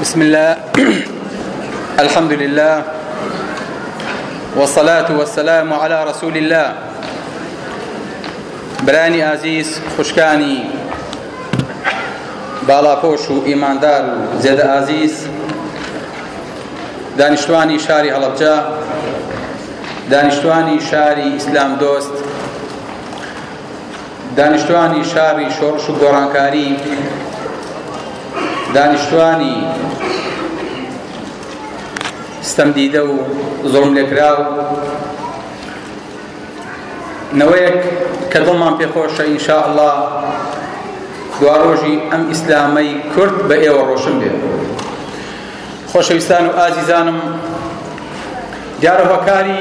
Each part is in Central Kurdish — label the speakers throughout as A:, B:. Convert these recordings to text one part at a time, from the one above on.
A: بسم الله الحمد لله والصلاة والسلام على رسول الله برانی ئازیز خوشکانی باڵاپۆش و ئیماندار و زێدە ئازیز دانیشتوانی شاری هەڵەبجە دانیشتوانی شاری ئیسلام دۆست دانیشتوانی شاری شۆڕش و گۆڕانکاری دانیشتوانی ستەمدیدە و زۆڵم لێکراو نەوەیەک کە دڵمان پێخۆشە ئینشاء الله دواڕۆژی ئەم ئیسلامەی کورد بە ئێوە ڕۆشن بێت خۆشەویستان و ئازیزانم دیارە هۆکاری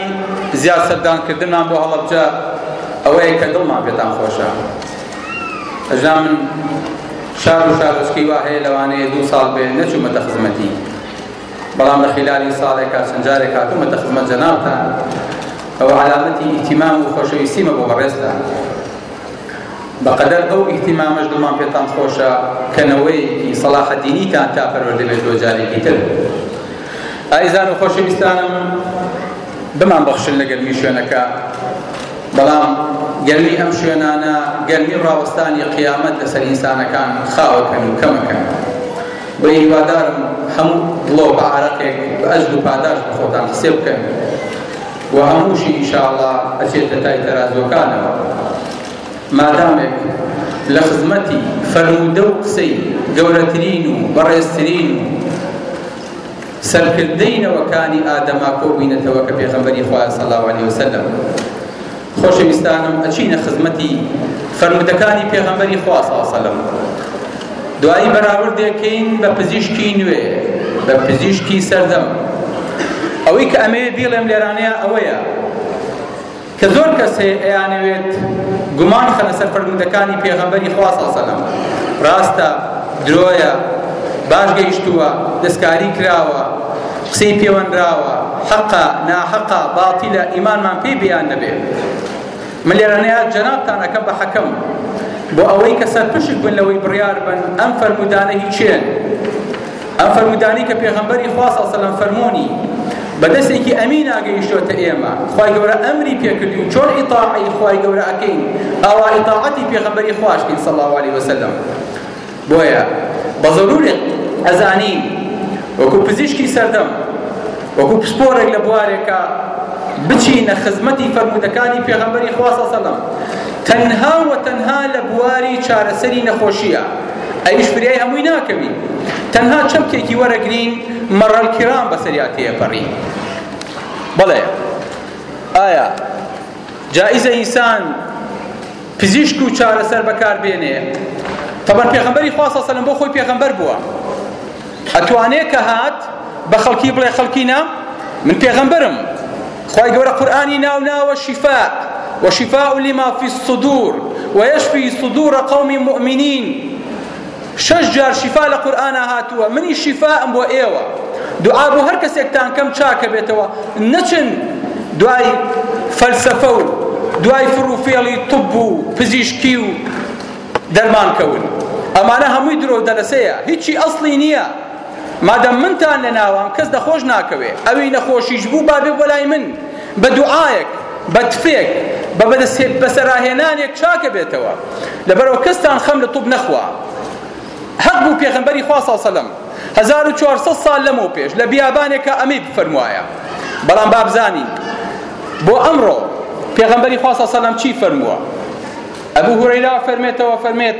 A: زیاد سەردانکردنمان بۆ هەڵەبجە ئەوەیە کە دڵمان پێتان خۆشە ئەژنا من شار و شارۆچکەی وا هەیە لەوانەیە دوو ساڵ بێ نەچوومەتە خزمەتی بەڵام لە خلالی ساڵێکا چەند جارێک هاتوومەتە خزمەت جەنابتان ئەوە علامەتی ئیتیمام و خۆشەویستیمە بۆ بەڕێزتان بە قەدەر ئەو ئیهتیمامەش دڵمان پێتان خۆشە کە نەوەیەکی سەڵاحەدینیتان تا پەروەردە بێت بۆ جارێکی تر ئایزان و خۆشەویستانم بمان بەخشن لە گەرمی شوێنەکە بەڵام گەرمی ئەم شوێنانە گەرمی ڕاوەستانی قیامەت لەسەر ئینسانەکان خاوەکەن و کەمەکەن بە هیوادارم هەموو دڵۆ بە عراقێک بە ئەجر و پاداش بە خۆتان حسێ بکەن و هەمووشی ان شاء اللە ئەچێتە تای تەرازوەکانەوە مادامێک لە خزمەتی فەرموودە و قسەی گەورەترین و بەڕێزترین و سەرکردەی نەوەکانی ئادەما کۆ بووینەتەوە کە پێغەمبەری خوا صلی الله علیه وسلم خۆشەویستانم ئەچینە خزمەتی فەرمودەکانی پێغەمبەری خوا صلی الله علیه وسلم دوایی بەراوردێک کەین بە پزیشکی نوێ بە پزیشکی سەردەم ئەوەی کە ئەمەیە بیڵێم لێرانەیە ئەوەیە کە زۆر کەس هەیە ئەیانەوێت گومان خەنە سەر فەرمودەکانی پێغەمبەری خوا سەڵسەلەم ڕاستە درۆیە باش گەیشتووە دەستکاری کراوە قسەی پێوەنراوە حەقا ناحەقا باتیلە ئیمانمان پێی بیان نەبێت من لێرانەیە جەنابتان ئەکەم بە حەکەم بۆ ئەوەی کە سەرپشک بن لەوەی بڕیار بن ئەم فەرمودانە هی چێن ئەم فەرمودانی کە پێغەمبەری خوا صلی الله علیه فەرموونی بە دەستێکی ئەمین ئاگەیشتۆتە ئێمە خوای گەورە ئەمری پێکردی و چۆن ئیطاعی خوای گەورە ئەکەین ئەوا ئیطاعەتی پێغەمبەری خواشکین صلی الله علیه وسلم بۆیە بە زەروورێک ئەزانین وەکوو پزیشکی سەردەم وەکوو پسپۆرێک لە بوارێکە بچینە خزمەتی فەرموودەکانی پێغەمبەری خوا صلی الله تەنها و تەنها لە بواری چارەسەری نەخۆشیە ئەویش فریای هەمووی ناکەوین تەنها چەمکێکی وەرەگرین مەڕەل کرام بەسەریا تێپەڕین بەڵێ ئایا جائزە ئینسان پزیشک و چارەسەر بەکار بێنێ تەبەر پێغەمبەری خوا صلی الله بۆ خۆی پێغەمبەر بووە ئەتوانێ کە هات بە خەڵکی بڵێ خەڵکینە من پێغەمبەرم خوای گەورە قورآانی ناو ناوە شیفا وشفاء لما في الصدور ويشفي صدور قوم مؤمنين شەش جار شیفا لە قورئانا هاتووە منی شیفائم بۆ ئێوە دوعا بۆ هەر کەسێکتان کەم چاکە بێتەوە نەچن دوای فەلسەفە و دوای فروفێڵی طب و پزیشکی و دەرمان کەون ئەمانە هەمووی درۆ دەلەسەیە هیچی ئەسڵی نییە مادەم منتان لە ناوام کەس دەخۆش ناکەوێ ئەوی نەخۆشیش بوو بابێ بۆ لای من بە دوعایەک، بە تفێک، بە بەدەستبەسەراهێنانێک چاک ئەبێتەوە. لەبەرئەوە کەستان خەم لە طوب نەخوا. حەق بوو پێغەمبەری خوا صلی سەلەم هەزار و چوار سەد سال لەمەو پێش لە بیابانێکا ئەمەی بفەرموایە. بەڵام با بزانین بۆ ئەمڕۆ پێغەمبەری خوا صلی سەلەم چی فەرمووە. ئەبو هورەیرا فەرمێتەوە فەرمێت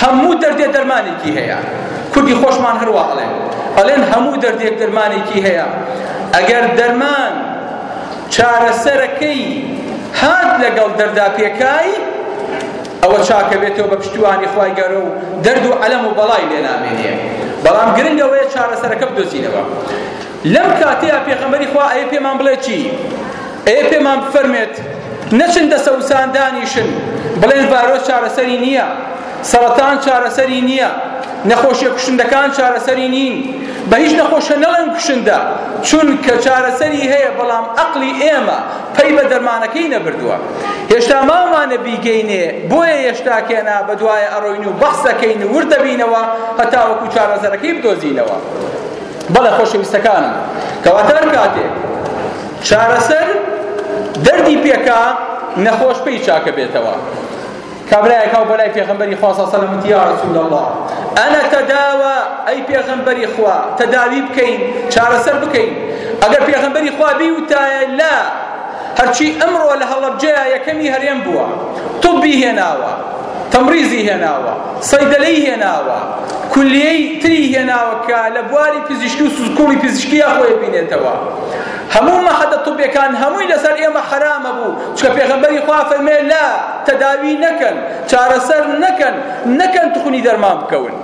A: هەموو دەردێ دەرمانێکی هەیە کوردی خۆشمان هەروا ئەڵێن ئەڵێن هەموو دەردێک دەرمانێکی هەیە ئەگەر دەرمان چارەسەرەکەی هات لەگەڵ دەردا پێکای ئەوە چاکە بێتەوە بە پشتیوانی خی گەرە و دەرد و ئەلەم و بەڵای لێنامێنێ بەڵام گرنگەوەیە چارەسەرەکە بدۆزینەوە لەم کاتەیا پێغەمبەری خوا ئەیە پێمان بڵێ چی ئەیە پێمان بفەرمێت نەچن دەسە وسان دانیشن بڵێن ڤایرۆس چارەسەری نییە سەرەتان چارەسەری نییە نەخۆشیە کوشندەکان چارەسەری نین بە هیچ نەخۆشە نەڵێن کوشندە چونکە چارەسەری هەیە بەڵام ئەقلی ئێمە پەی بە دەرمانەکەی نەبردووە هێشتا ماوانە بیگەینێ بۆیە هێشتا کێنا بە دوایە ئەڕۆین و بەحسەکەین و وردەبینەوە هەتاوەکو چارەسەرەکەی بدۆزینەوە بەڵێ خۆشەویستەکانم کەواتە هەر کاتێک چارەسەر دەردی پێکا نەخۆش پێی چاکە بێتەوە کابرایەک هاو بەلای پێغمبەری خوا صلی الله علیه یا رسول الله انا تداوى ای پێغمبەری خوا تداوی بکەین چارەسەر بکەین ئەگەر پێغمبەری خوا بیوتایە لا هەرچی ئەمڕۆ لە هەڵەبجەیا یەکەمی هەرێم بووە طوبی هێناوە تەمڕیزی هێناوە سەیدەلەی هێناوە کولیەی تری هێناوە کە لە بواری پزیشکی و سکوڵی پزیشکیا خۆی بینێتەوە هەموو مەحەدە طوبیەکان هەمووی لەسەر ئێمە حەرامە بوو چکە پێغەمبەری خوا فەرمێ لا تەداوی نەکەن چارەسەر نەکەن نەکەن تخونی دەرمان بکەون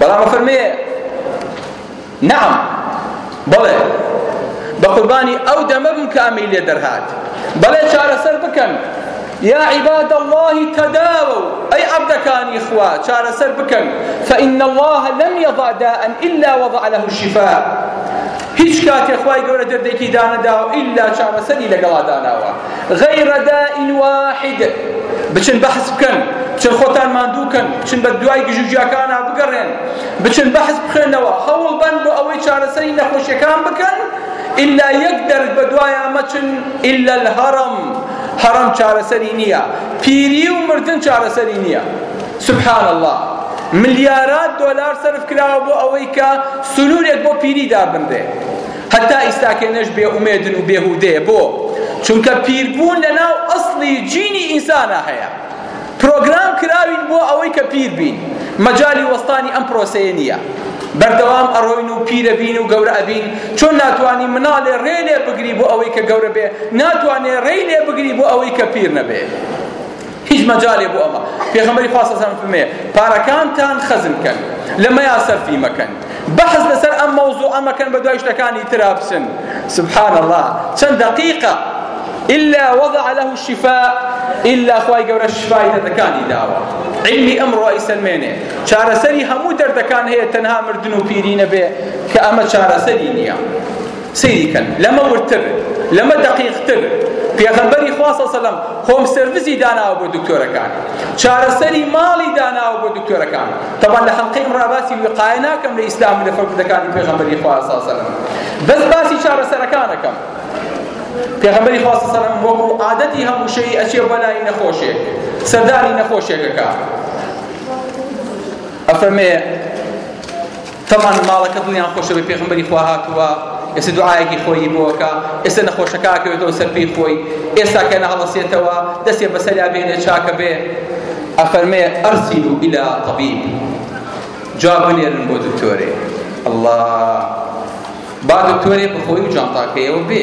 A: بەڵام فەرمێ نەعەم، بەڵێ، بەقوربانی ئەو دەمە بم کە ئەمەی لێ دەرهات، بەڵێ چارەسەر بکەن، یا عباد اللە تداووا، ئەی عەبدەکانی خوا چارەسەر بکەن، فان اللە لم یضع داء الا وضع له الشفاء، هیچ کاتێ خوای گەورە دەردێکی دانەداوە ئیلا چارەسەری لەگەڵا داناوە، غیر داء واحد، بچن بەحس بکەن، بچن خۆتان ماندوو کەن، بچن بەدوای گژوگیاکانا بگەڕێن، بچن بەحس بخوێنەوە هەوڵ بەن بۆ ئەوەی چارەسەری نەخۆشیەکان بکەن ئللا یەک دەرد بە دوایە مەچن ئللا الهەڕم هەڕم چارەسەری نییە پیری و مردن چارەسەری نییە سبحان الله ملیارات دۆلار سەرف کراوە بۆ ئەوەی کە سنوورێک بۆ پیری دابنرێ هەتا ئیستاکێنەش بێ ئومێدن و بێهودەیە بۆ چونکە پیربوون لەناو ئەسڵی جینی ئینسانە هەیە پرۆگرام کراوین بۆ ئەوەی کە پیر بین مەجالی وەستانی ئەم پرۆسەیە نییە بەردەوام ئەڕۆین و پیرە بین و گەورە ئەبین چۆن ناتوانانی مناڵێ ڕێ لێ بگری بۆ ئەوەی کە گەورە بێ ناتوانێ ڕێی لێ بگری بۆ ئەوەی کە پیر نەبێ هیچ مەجالێ بۆ ئەمە پێغەمبەری خوا سەسەم فەرمێ پارەکانتان خەزن کەن لە مەیاسەرفی مەکەن بەحس لەسەر ئەم مەوزوعە مەکەن بە دوای شتەکانی ترا بچن سبحان الله چەند دقیقە إلا وضع له الشفاء إلا خوای گەورە شفای دەردەکانی داوە علمی ئەمڕۆ ئەیسەلمێنێ چارەسەری هەموو دەردەکان هەیە تەنها مردن و پیری نەبێ کە ئەمە چارەسەری نییە سەیری کەن لەمە وردتر لەمە دەقیقتر پێغەمبەری خوا صلی الله علیه و سلم هۆم سرویسی داناوە بۆ دکتۆرەکان چارەسەری ماڵی داناوە بۆ دکتۆرەکان طبعا لە حەلقەی ئمڕا باسی وقایە ناکەم لە ئیسلام لە فەرمودەکانی پێغەمبەری خوا صلی الله علیه و سلم بەس باسی چارەسەرەکانەکەم پێغەمبەری خوا صلی الله علیه و سلم وەکو عادەتی هەموو شەی ئەچێ بۆ لای نەخۆشێک سەردانی نەخۆشێکەکە ئەفەرمێ تەبعەن ماڵەکە دڵیان خۆشە بێ پێغمبەری خوا هاتووە ئێستا دوعایەکی خۆیی بۆکە ئێستا نەخۆشەکە کەوێتەوە سەر پێی خۆی ئێستا کە نەهڵەسێتەوە دەستێ بەسەریا بێنێ چاکە بێ ئەفەرمێ ئەرسیل و ئیلا طبیب جواب بنێرن بۆ دکتۆرێ الله با دکتۆرێ بخۆی و جانتاکەیەوە بێ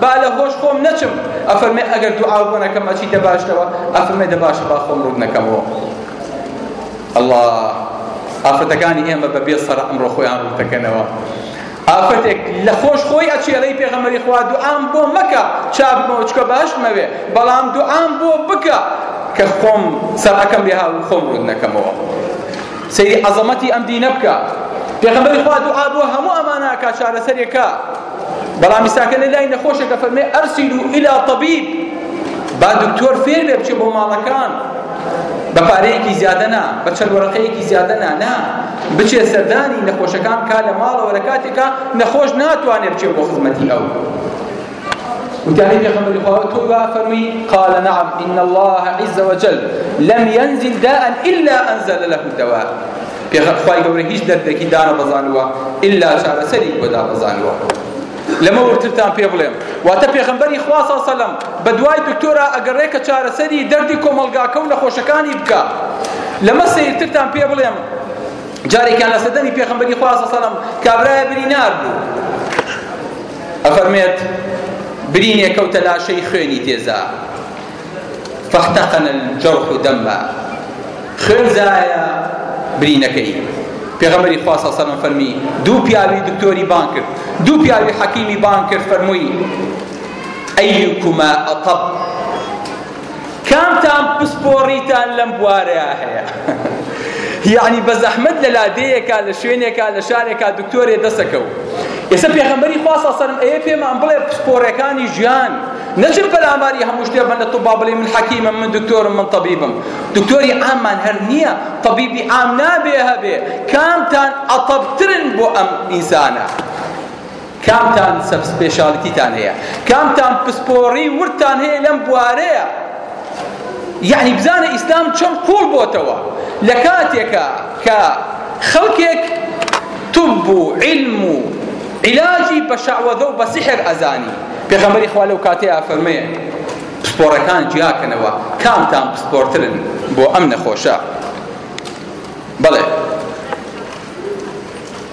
A: با لە هۆش خۆم نەچم ئەفەرمێ ئەگەر دوعاو بۆ نەکەم ئەچیتە باشتەوە ئەفەرمێ دە باشە با خۆم ڕوت نەکەمەوە ئەڵا ئافرەتەکانی ئێمە بە بێ سەر ئەمڕۆ خۆیان ڕوت دەکەنەوە ئافرەتێک لە خۆش خۆی ئەچێڵەی پێغەمەری خوا دوعام بۆ مەکە چابمەوە چکە باشت مەوێ بەڵام دوعام بۆ بکە کە خۆم سەرعەکەم لێها و خۆم ڕوت نەکەمەوە سەیری عەزەمەتی ئەم دینە بکە پێغەمبەری خوا دوعا بۆ هەموو ئەمانە ئەکا چارەسەرێکە بەڵام ئیساکە لە لای نەخۆشە کە فەرمێ ئەرسیل و ئیلا طبیب با دکتۆر فێر بێ بچێ بۆ ماڵەکان بە پارەیەکی زیادە نا بە چەند وەرەقەیەکی زیادە نا نا بچێ سەردانی نەخۆشەکان کا لە ماڵەوە لە کاتێکا نەخۆش ناتوانێ بچێ بۆ خزمەتی ئەو وتیانی پێغەمبەری خوا تۆ وا فەرمی قال نعم ان الله عز وجل لم ينزل داء الا انزل له الدواء پێغەخوای گەورە هیچ دەردێکی دانە بەزانوە ئللا چارەسەری بۆدا بەزانوە لەمە ورترتان پێ بڵێم واتە پێغمبەری خواسا سەلم بە دوای دکتۆرا ئەگەڕێ کە چارەسەری دەردی کۆمەلگاکە و نەخۆشەکانی بکە لەمە سیرترتان پێ بڵێم جارێکیان لە سەدەمی پێغمبەری خواسا سەلم کابرایە بری نار بوو ئەفەرمێت، برینێکە و تەلاشەی خوێنی تێزا، فاحتقن الجرح دما، خوێن زایە برینەکەی. پێغەمبەری خوا صلی الله فەرمی دوو پیاوی دکتۆری بان کرد، دوو پیاوی حەکیمی بان کرد، فەرمووی ئەیکما ئەطب کامتان پسپۆڕیتان لەم بوارەیا هەیە؟ یعنی بەزەحمەت لە لادێیەکە لە شوێنێکە لە شارێکە دکتۆرێ دەسەکە و ئێستا پێغەمبەری خوا سەسەرم ئەیە پێمان بڵێ پسپۆڕەکانی ژیان نەچم پەلاماری هەموو شتێ بەندە طبا بڵێ من حەکیمم من دکتۆرم من طبیبم دکتۆری عاممان هەر نییە طبیبی عام نابێ هەبێ کامتان ئەطەبترن بۆ ئەم ئینسانە کامتان سەب سپێشالیتیتان هەیە کامتان پسپۆڕی وردتان هەیە لەم بوارەیە یعنی بزانە ئیسلام چۆن قوڵ بۆتەوە لە کاتێکە کە خەڵکێک طب و علم و علاجی بە شعوەدە و بە سحر ئەزانی پێغەمبەری خوا لەو کاتەیە فەرمێ پسپۆڕەکان جیاکەنەوە کامتان پسپۆرترن بۆ ئەم نەخۆشە بەڵێ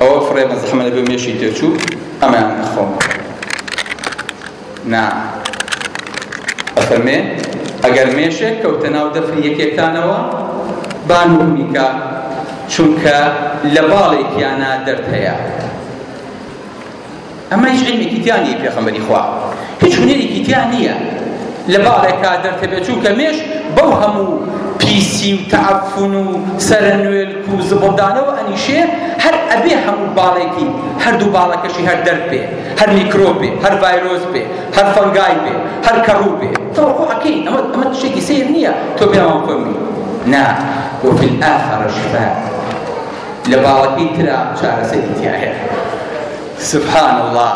A: ئەوە فڕێ مەزەحمە لەبێ مێشی تێچوو ئەمەیان ئەخۆم نا ئەفەرمێ ئەگەر مێشێک کەوتە ناو دەفری یەکێکتانەوە با نومیکە چونکە لە باڵێکیانە دەرد هەیە ئەمە هیچ علمێکی تیا نیە پێخەمبەری خوا هیچ هونەرێکی تیا نییە لە باڵێکا دەرکەبێت چونکە مێش بەو هەموو پیسی و تعفن و سەرنوێلک و زبڵدانەوە ئەنیشێ هەر ئەبێ هەموو باڵێکی هەردوو باڵەکەشی هەر دەرد بێ هەر میکرۆب بێ هەر ڤایرۆس بێ هەر فەنگای بێ هەر کەڕوو بێ تەوەقعەکەی ئەمە ئەمە شتێکی سیر نییە تۆ پێمان فەرمی نا وفي الآخرة شفاء لە باڵەکەی ترا چارەسەری تیاهەیە سبحان اللە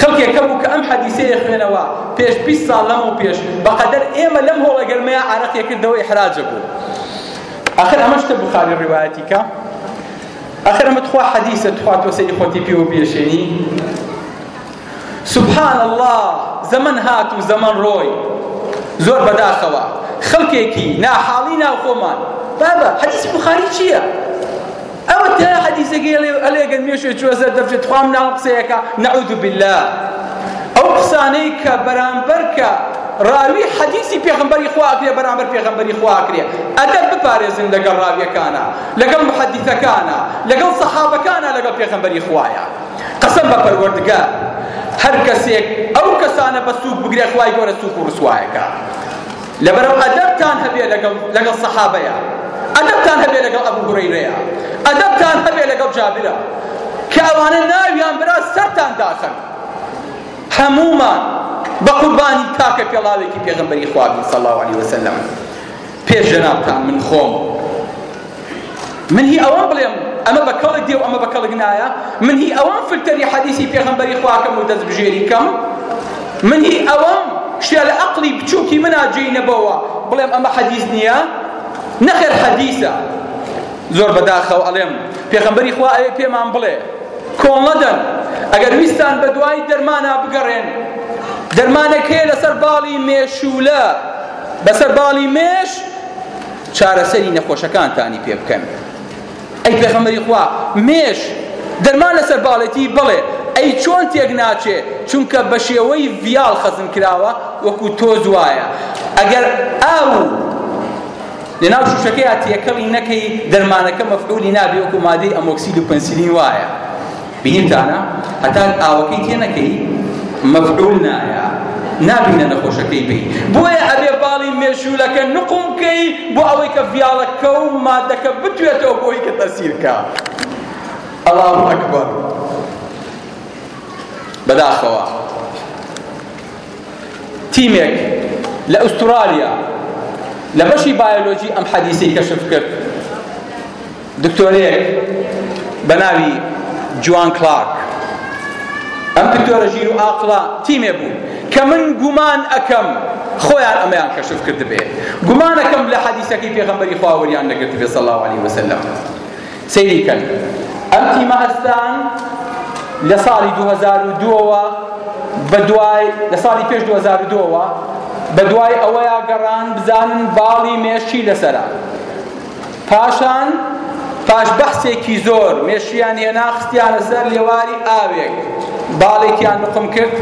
A: خەڵکێک هەبوو کە ئەم حەدیسەیە خوێنەوە پێش بیست ساڵ لەمەو پێش بەقەدەر ئێمە لەم هۆڵە گەرمەیە عارەقێ کردەوە ئیحراجە بوو ئەخر ئەمە شتە بخاری ڕیوایەتی کە ئەخر ئەمە تخوا حەدیسە تخوا تۆ سەری خۆتی پێ و پێشێنی سبحان الله زەمن هات و زەمن ڕۆی زۆر بەداخەوە خەڵکێکی ناحاڵی ناو خۆمان بابە حەدیسی بخاری چییە ئەوە تیا حەدیسەکەی ئەڵێ ئەڵێ گەر مێشێ چوە زەر دەبچێت تخوا مناڵ قسەیەکە نعوذ بالله ئەو قسانەی کە بەرامبەر کە ڕاوی حەدیسی پێغمبەری خوا ئەکرێ بەرامبەر پێغمبەری خوا ئەکرێ ئەدەب بپارێزن لەگەڵ ڕاویەکانە لەگەڵ محەدیثەکانە لەگەڵ سەحابەکانە لەگەڵ پێغمبەری خوایە قسم بە پەروەردگار هەر کەسێک ئەو کەسانە بە سووک بگرێ خوای گەورە سووک و ڕسوایەکە لەبەرئەو ئەدەبتان هەبێ لەگەڵ لەگەڵ سەحابەیا ئەدەبتان هەبێ لەگەڵ ئەبو هورەیرەیا ئەدەبتان هەبێ لەگەڵ جابرا کە ئەوانە ناویان برا سەرتان داخەن هەموومان بە قوربانی تاکە پێڵاوێکی پێغەمبەری خوابین صلی الله علیه وسلم پێش جەنابتان من خۆم من هی ئەوەم بڵێم ئەمە بە کەڵک دێ و ئەمە بە کەڵک نایە من هی ئەوەم فلتەری حەدیسی پێغەمبەری خواکەم و دەست بژێری کەم من هی ئەوەم شتێ لە عەقڵی بچووکی منا جێی نەبەوە بڵێم ئەمە حەدیس نییە نەخێر حەدیسە زۆر بەداخەوە ئەڵێم پێغەمبەری خوا ئەوێ پێمان بڵێ کۆڵەدەن ئەگەر ویستان بە دوای دەرمانا بگەڕێن دەرمانەکەی لەسەر باڵی مێشولە بەسەر باڵی مێش چارەسەری نەخۆشەکانتانی پێ بکەن ئەی پێغەمبەری خوا مێش دەرمان لەسەر باڵێتی بڵێ ئەی چۆن تێک ناچێ چونکە بە شێوەی ڤیاڵ خەزن کراوە وەکو تۆز وایە ئەگەر ئاو لەناو شوشەکەی تێکەڵی نەکەی دەرمانەکە مەفعولی نابێ وەکو مادەی ئەمۆکسید و پەنسیلین وایە بینتانە هەتا ئاوەکەی تێ نەکەی مەفعول نایە نابینە نەخۆشەکەی بی بۆیە ئەبێ باڵی مێشولەکە نقوم بکەی بۆ ئەوەی کە ڤیاڵەکە و مادەکە بتوێتەوە بۆی کە تەسیرکە ئەڵا ئەکبەر بەداخەوە تیمێک لە ئوسترالیا لە بەشی بایۆلۆجی ئەم حەدیسەی کەشف کرد دکتۆرێک بە ناوی جوان کلارک ئەم دکتۆرە ژیر و ئاقڵە تیمێ بوو کە من گومان ئەکەم خۆیان ئەمەیان کەشف کرد بێ گومانەکەم لە حەدیسەکەی پێغەمبەری خواوەریان نەگرت بێ صلی الله علیه وسلم سەیری کەن ئەم تیمە هەستان لە ساڵی 2002ەوە بە دوای لە ساڵی پێش 2002ەوە بە دوای ئەوەیە گەڕان بزانن باڵی مێشکی لەسەرە پاشان پاش بەحسێکی زۆر مێشیان هێنا خستیانە سەر لێواری ئاوێک باڵێکیان نقم کرد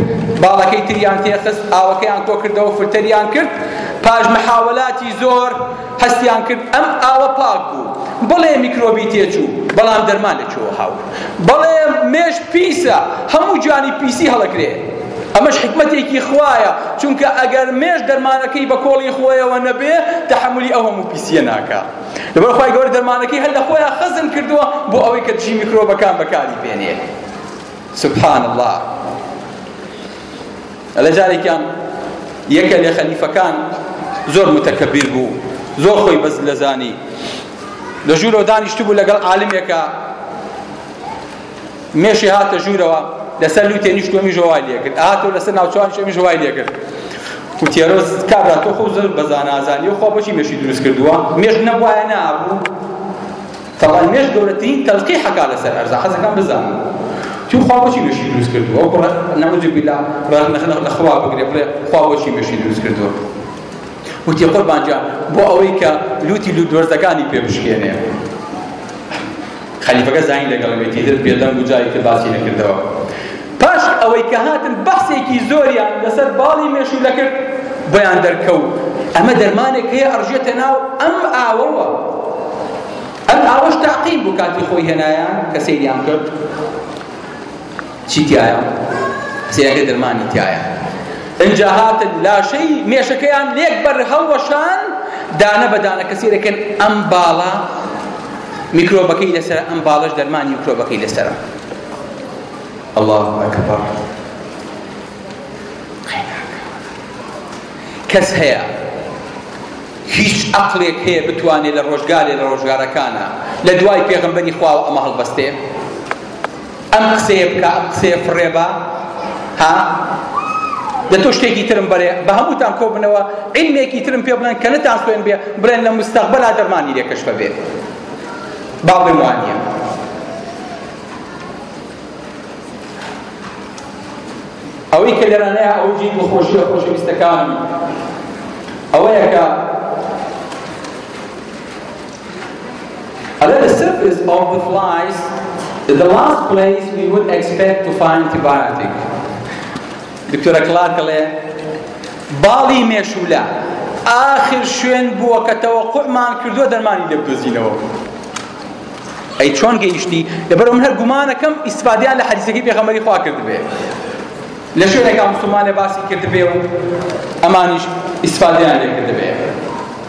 A: باڵەکەی تریان تێخست ئاوەکەیان کۆ کردەوە فلتەریان کرد پاش محاولاتی زۆر هەستیان کرد ئەم ئاوە پاک بوو بڵێ میکرۆبی تێچوو بەڵام دەرمان لەچووە هاو بڵێ مێش پیسە هەموو جوانی پیسی هەڵەکرێ ئەمەش حکمتێکی خوایە چونکە ئەگەر مێش دەرمانەکەی بە کۆڵی خۆیەوە نەبێ تحملی ئەو هەموو پیسی چیە ناکا لەبەر خوای گەورە دەرمانەکەی هەر لە خۆیان خەزن کردووە بۆ ئەوەی کە دژی میکرۆبەکان بەکاری بێنێ سبحان الله لە جارێکیان یەکە لە خەلیفەکان زۆر متەکەبیر بوو زۆر خۆی بەز لە زانی لە ژوورەوە دانیشتبوو لەگەڵ عالمێکە مێشی هاتە ژوورەوە لەسەر لوتێ نیشت ئەمیش وای لێکرد ئاهاتەوە لەسەر ناوچوانیش ئەمیش وای لێکرد وتێرۆز کابرا تۆ خۆ زۆر بەزانازانی و خۆ بۆچی مێشی دروست کردووە مێش نەبوایە نابوو طبعا مێش گەورەترین تەلقی حەکا لەسەر ئەرزا حەزەکان بزانم تو خوا بۆچی مێشی دروست کردووە ئەو کوڕە نەوزی بیلا ڕاز نەخنەق لە خوا بگرێ بڵێ خوا بۆچی مێشی دروست کردووە وتی قوربان جان بۆ ئەوەی کە لوتی لوت دۆرزەکانی پێ بشکێنێ خەلیفەکە زانی لەگەڵەوێتی تر بێدەنگ و جاری تر باسی نەکردەوە پاش ئەوەی کە هاتن بەحسێکی زۆریان لەسەر باڵی مێشوولە کرد بۆیان دەرکەوت ئەمە دەرمانێک هەیە ئەڕژێتە ناو ئەم ئاوەوە ئەم ئاوەش تاقیم بوو کاتی خۆی هێنایان کە سەیریان کرد چی تیایە؟ سەیەکە درمانی تیایە ئنجا هاتن لاشەی مێشەکەیان لێک بەر هەڵوەشان دانە بە دانە کەسی دەکەن ئەم باڵە میکرۆبەکەی لەسەر ئەم باڵش دەرمانی میکرۆبەکەی لەسرە الله ئەکبر کەس هەیە هیچ عقلێک هەیە بتوانێت لە ڕۆژگارێ لە ڕۆژگارەکانە لە دوای پێغمبەری خواوە ئەمە هەڵبەستێ ئەم قسەیە بکە ئەم قسەیە فڕێ بە ها دە تۆ شتێکی ترم بەرێ بە هەمووتان کۆ بنەوە علمێکی ترم پێ بڵێن کە نەتان سوێن بێ بڵێن لە مستەقبەلا دەرمانی لێ کەشفە بێ با بڵێم وانە ئەوەی کە لێرانەیە ئەوەی جێی بەخۆشیە خۆشەویستەکانی ئەوەیە کە ئەڵێ the surface of the flies is the last place we would expect to find antibiotic دکتۆرە کلارک ئەڵێ باڵی مێشولە ئاخر شوێن بووە کە تەوەقعمان کردووە دەرمانی لێ بدۆزینەوە ئەی چۆن گەیشتی لەبەر من هەر گومانەکەم ئیسفادیان لە حەدیسەکەی پێغەمبەری خوا کردبێ لە شوێنێکا مسلمانێ باسی کردبێ و ئەمانیش ئیسفادیان لێ کردبێ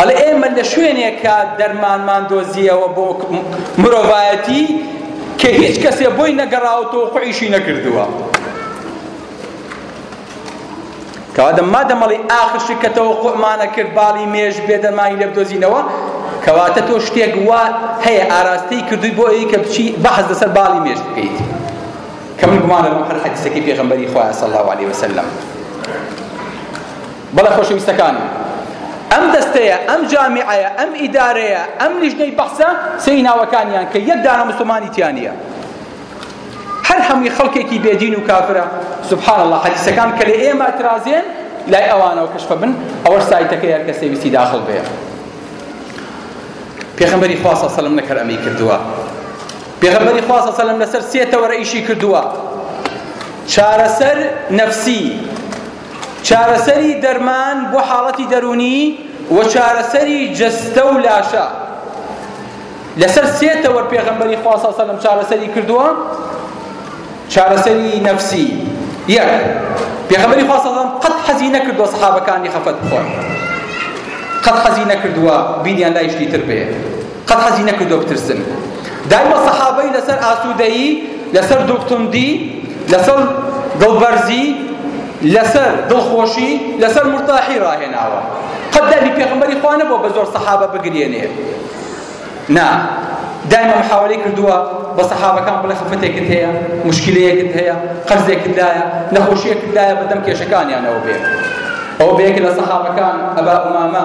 A: ئەڵێ ئێمە لە شوێنێکا دەرمانمان دۆزیەوە بۆ مرۆڤایەتی کە هیچ کەسێ بۆی نەگەڕاوەتەوە و قوعیشی نەکردووە کەوادە مادەمەڵی ئاخر شکەتەوە قومانە کرد باڵی مێش بێ دەرمانی لێ بدۆزینەوە کەواتە تۆ شتێک وا هەیە ئاراستەی کردووی بۆ ئەوی کە بچی بەحەز لەسەر باڵی مێش بکەیت کە من گومانە لەم هەر حەدیسەکەی پێغەمبەری خوایە صلی الله علیه وسلم بەڵێ خۆشەویستەکانم ئەم دەستەیە ئەم جامیعەیە ئەم ئیدارەیە ئەم لیژنەی بەحسە سەی ناوەکانیان کە یەک دانە مسلمانی تیانە هەر هەمووی خەڵکێکی بێدین و کافرە سبحان الله حەدیسەکان کە لە ئێمە ترازێن لای ئەوانەوە کەشفە بن ئەوەش سایتەکە یار کەسێ ویستی داخڵ بێ پێغەمبەری خوا صلی الله علیه و سلم نەکەر ئەمەی کردووە پێغەمبەری خوا صلی الله علیه و سلم لەسەر سێ تەوەرە ئیشی کردووە چارەسەر نەفسی چارەسەری دەرمان بۆ حاڵەتی دەروونی و چارەسەری جەستە و لاشە لەسەر سێ تەوەر پێغەمبەری خوا صلی الله علیه و سلم چارەسەری کردووە چارەسەری نەفسی یەک پێغەمبەری خوا صلی الله علیه و سلم قەت حەزی نەکردووە صحابەکانی خەفەت بخۆن قەت حەزی نەکردووە بیریان لای شتی تر بێ قەت حەزی نەکردووە بترسن دایمە سەحابەی لەسەر ئاسوودەیی لەسەر دڵتوندی لەسەر دڵبەرزی لەسەر دڵخۆشی لەسەر مرتاحی ڕاهێناوە قەت دەبی پێغمبەری خوا نەبووە بە زۆر سەحابە بگرێنێ نا دایمە محاولەی کردووە بە سەحابەکان بڵێ خفتێکت هەیە مشکلەیەکت هەیە قەرزێکت لایە نەخۆشیەکت لایە بەدەم کێشەکانیانەوە بێ ئەو بەیەکە لە سەحابەکان ئەبا ئومامە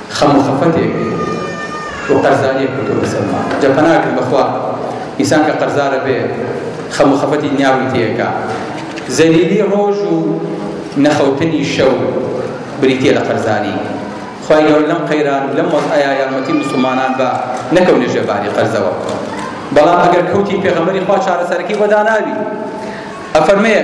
A: خەم و خەفەتێک و قەرزاریەک کەوتۆتە سەرما جا پەناگرن بەخوا ئینسان کە قەرزارە بێ خەم و خەفەتی نیاوی تێکە زەلیلی ڕۆژ و نەخەوتنی شەو بریتە لە قەرزاری خی گەور لەم قەیران و لەم وەزعەیە یارمەتی مسلمانان بە نەکەونە ژێباری قەرزەوە بەڵام ئەگەر کەوتی پێغەمەری خوا چارەسەرەکەی بەداناوی ئەفەرمەیە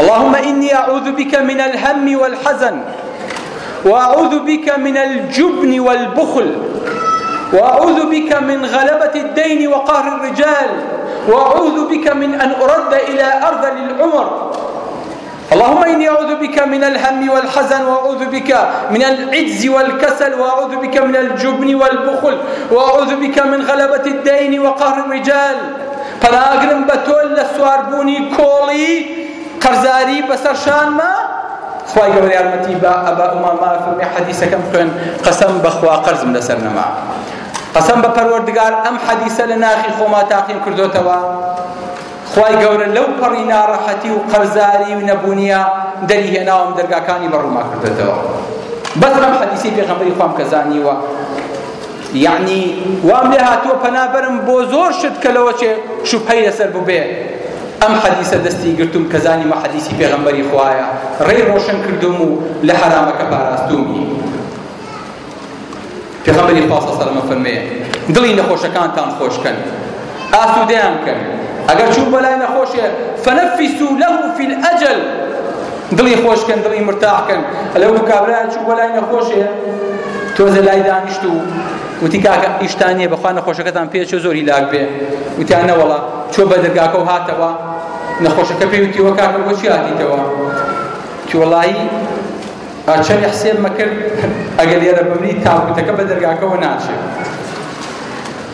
A: اللهم إني أعوذ بك من الهم والحزن وأعوذ بك من الجبن والبخل وأعوذ بك من غلبة الدين وقهر الرجال وأعوذ بك من أن أرد إلى أرض العمر اللهم إني أعوذ بك من الهم والحزن وأعوذ بك من العجز والكسل وأعوذ بك من الجبن والبخل وأعوذ بك من غلبة الدين وقهر الرجال پەراگرم بە تۆل لە سواربوونی کۆڵی قەرزاری بەسەر شانمە خوای گەورە یارمەتی با ئەبا ئوماما فەرمی حەدیسەکەم خوێن قەسەم بەخوا قەرزم لەسەر نەما قەسەم بە پەروەردگار ئەم حەدیسە لە ناخی خۆما تاقیم کردوتەوە خوای گەورە لەو پەڕی ناڕەحەتی و قەرزاری و نەبوونیە دەری هێناوم دەرگاکانی بەڕووما کردێتەوە بەس ئەم حەدیسی پێغەمبەری خوام کە زانیوە یەعنی وام لێ هاتووە پەنا بەرم بۆ زۆر شت کە لەوە چێ شوبهەی لەسەر بووبێ ئەم حەدیسە دەستی گرتووم کە زانیمە حەدیسی پێغەمبەری خوایە ڕێی ڕۆشن کردووم و لە حەرامەکە پاراستوومی پێغەمبەری خوا صلی الله علیه و سلم فەرموویە دڵی نەخۆشەکانتان خۆشکەن ئاسوودەیان بکەن ئەگەر چوون بەلای نەخۆشێ فنفسوا له فی الاجل دڵی خۆشکەن دڵی مرتاحکەن لەو کابرایان چوو بەلای نەخۆشێ تۆزە لای دانیشت و وتی کاکە ئیشتان نییە بەخوا نەخۆشەکەتان پێچۆ زۆری لاک بێ وتیان نەوەڵا چۆ بە دەرگاکە و هاتەوە نەخۆشەکە پێی وتیوە کاکە بۆچی هاتیتەوە تیوەڵایی چەند حسێبمە کرد ئەگەر لێرە بمری تاوتەکە بە دەرگاکەەوە ناچێت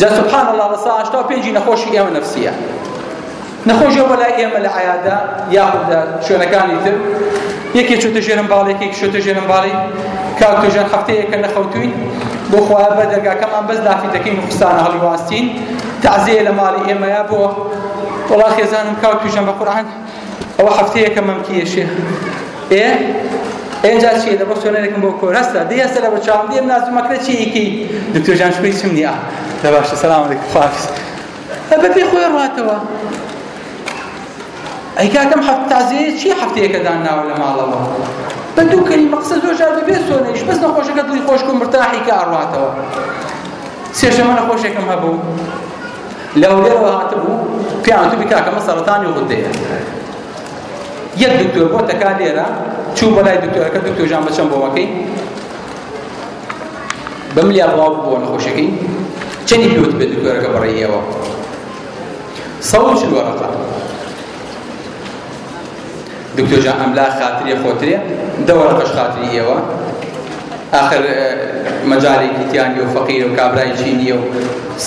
A: جا سبحان اللە ڕەسا هەشتا و پێنجی نەخۆشی ئێمە نەفسیە نەخۆشی ئەوە لای ئێمە لە عیادە یاخود لە شوێنەکانی تر یەکێ چۆتە ژێرم باڵێکی چۆتە ژێرم باڵی کاک تۆژان هەفتەیەکە نەخەوتوین بۆ خۆیان بە دەرگاکەمان بەس لافی دەکەین خستانە هەڵی واستین تازەیە لە ماڵی ئێمەیە بۆ وڵا خێزانم کاک تۆژان بە قورآن ئەوە هەفتەیەکە مەمکیە شێخ ئێ ئێنجا چیە لە بەش چۆنەرێکم بۆ کۆر هەستە دی هەستە لە بەچاوم دێم نازم مەکرە چیەکی دکتۆر جان شوی چم نیە لە باشە سەلام علیکم خواحافظ بە پێ خۆی ڕاتەوە ئەی کاکەم حەفت تازەیە چی هەفتەیەکە دانناوە لە ماڵەوە بە دوو کەلی مەقسە زۆر جار بەبێ سۆنەیش بەس نەخۆشەکە دڵی خۆشکم مرتاحی کە ئەڕاتەوە سێشەمە نەخۆشێکم هەبوو لە هەولێرەوە هاتبوو پێیان وتبی کاکە مە سەرەتانی غودەیە یەک دکتۆر بۆ تەکا لێرە چوو بۆ لای دکتۆرەکە دکتۆر ژان بەچەند بۆمەکەی بە ملیا بڵاو بووە نەخۆشەکەی چەندی پێوت بێت دکتۆرەکە بەڕێیەوە سەوت چل وەرەقە دکتۆر جان ئەم لا خاتری خۆترێ دەوەڕەقەش خاتری ئێوە ئاخر مەجارێکی تیانی و فەقیر و کابرای چینیە و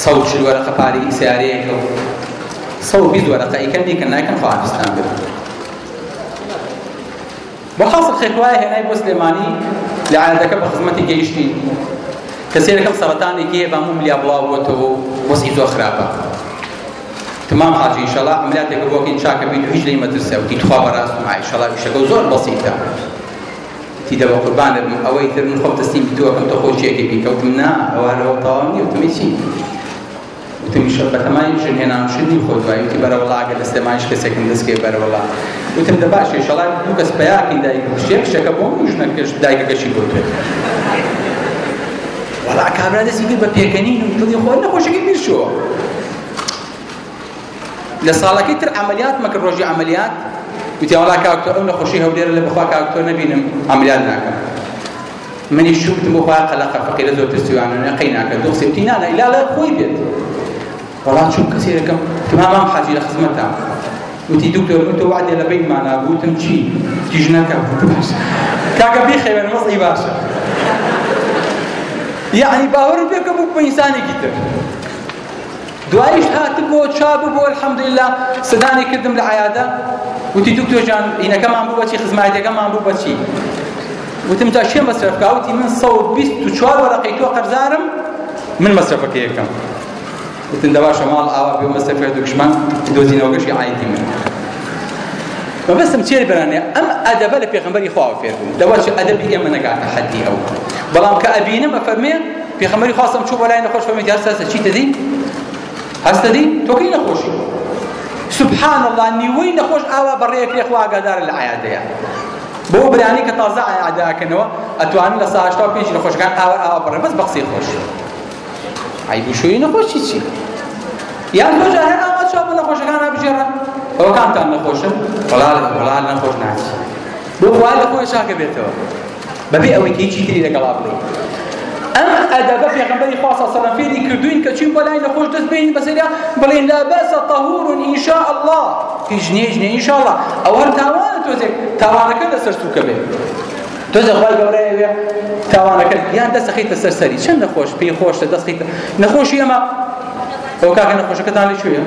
A: سەو چل وەرەقە پارەی سیارەیەکە و سەو بیست وەرەقە ئیکەم دیکە نایکەم خواهستان بێت بۆ حاصل خێکوایە هێنای بۆ سلێمانی لە عادەکە بە خزمەتی گەیشتین کە سێرەکەم سەرەتانێکی هەیە باموم لیا بڵاو بۆتەوە و وەسی زۆر خراپە تمام حاجی انشالله عملیاتێکە بۆ کەین چاکە بیت و هیچ لێی مەترسە وتی تخوا بەڕاست ما انشالله ویشەکە و زۆر بەسیتە تی دەبە قوربان دەبم ئەوەی تر من خۆم تەسلیم کردووەکەم تۆ خۆی چیەکەی بی کەوتم نا ئەوە لەوە تەواو نیە وتمی چی وتم شەر بەتەمای ژن هێنام شنی خۆ دوایی وتی بەرەوەڵا ئەگەر لە سلێمانیش کەسێکم دەستکێ بەرەوەڵا وتم دە باشە انشالله دوو کەس پیاکەین دایک و کچێک شەکە بۆ ژنەکەش دایکەکەشی بۆ توێ وەڵا کابرا دەستی کرد بە پێکەنین و دڵی خۆ نەخۆشەکەی بیرشەوە لە ساڵەکەی تر عملیات مەکرد ڕۆژی عملیات وتی وەڵا کاکتۆ ئەو نەخۆشی هەولێرە لە بخوا کاکتۆ نەبینم عملیات ناکەم منی شوکتم بۆ خوا قەلەقە فەقیرە زۆر ترسیوانە نەقەی ناکە دڵ سێتی نانە ئیلا خۆی بێت بەڵام چووم کە سەیرەکەم وتم ها مام حاجی لە خزمەتا وتی دکتۆر من تۆ وعدێ لە بەینمان نابوو وتم چی وتی ژنەکە باش کاکە بیخەوێن وەزعی باشە یعنی باوەڕم پێ بکە بوو بە ئینسانێکی تر دوایش هاتبووە چا ببوو الحەمدللا سەدانی کردم لە عیادە وتی دکتۆر جان هینەکەمان بوو بەچی خزمایەتەکەمان بوو بەچی وتم جا شێ مەسرەف کاوتی من سەد بیست و چوار وەرەقەی تۆ قەرزارم من مەسرەفەکە یەکەم وتن دەباشە ماڵ ئاوا پێ مەستە پێ دکشمان دۆزینەوەگەشی عیدی من مەبەستم چێ برانێ ئەم ئەدەبە لە پێغمبەری خوا فێر بوو دەوا چ ئەدەبی ئێمە نەگاتە حەدی ئەو بەڵام کە ئەبینم بە فەرمێ پێغمبەری خواستم چوو بەلای نەخۆش فەرمی هەستە هەستە چی دەدی هەستە دی تۆکەی نەخۆشی سبحان الله نیوەی نەخۆش ئاوا بەڕێک لێ خوا ئاگادارە لە عیادەیە بۆ برانی کە تازە عیادەکەنەوە ئەتوانن لە ساهشتا پێنج نەخۆشەکان ئاوا ئاوا بڕێ بەس بەقسەی خۆش عیب و شوێنی نەخۆشی چی یان تۆ جا هەر ئاوا چاو بە نەخۆشەکان هەبژێڕە ئەوەکانتان نەخۆشن وەڵا وەڵا نەخۆش ناچی بۆ خوا لە خۆی چاکە بێتەوە بەبێ ئەوەی کە هیچی تری لەگەڵا بڵێ ئەم ئەدەبە پێغەمبەری خوا صلی الله علیه و کردوین کە چوین بۆ لای نەخۆش دەست بینی بەسەریا بڵێن لا بەس طهور ان شاء الله هیچ نییە هیچ نییە ان شاء الله ئەوە تاوانە تۆزێک تاوانەکە لەسەر سووکە بێت توجە خوای گەورە ئەوێ تاوانەکە یان دەست خیتە سەر سەری چەند نەخۆش پێ خۆشتە دەست خیتە نەخۆشی ئەمە ئەو کاکە نەخۆشەکەتان لە کوێ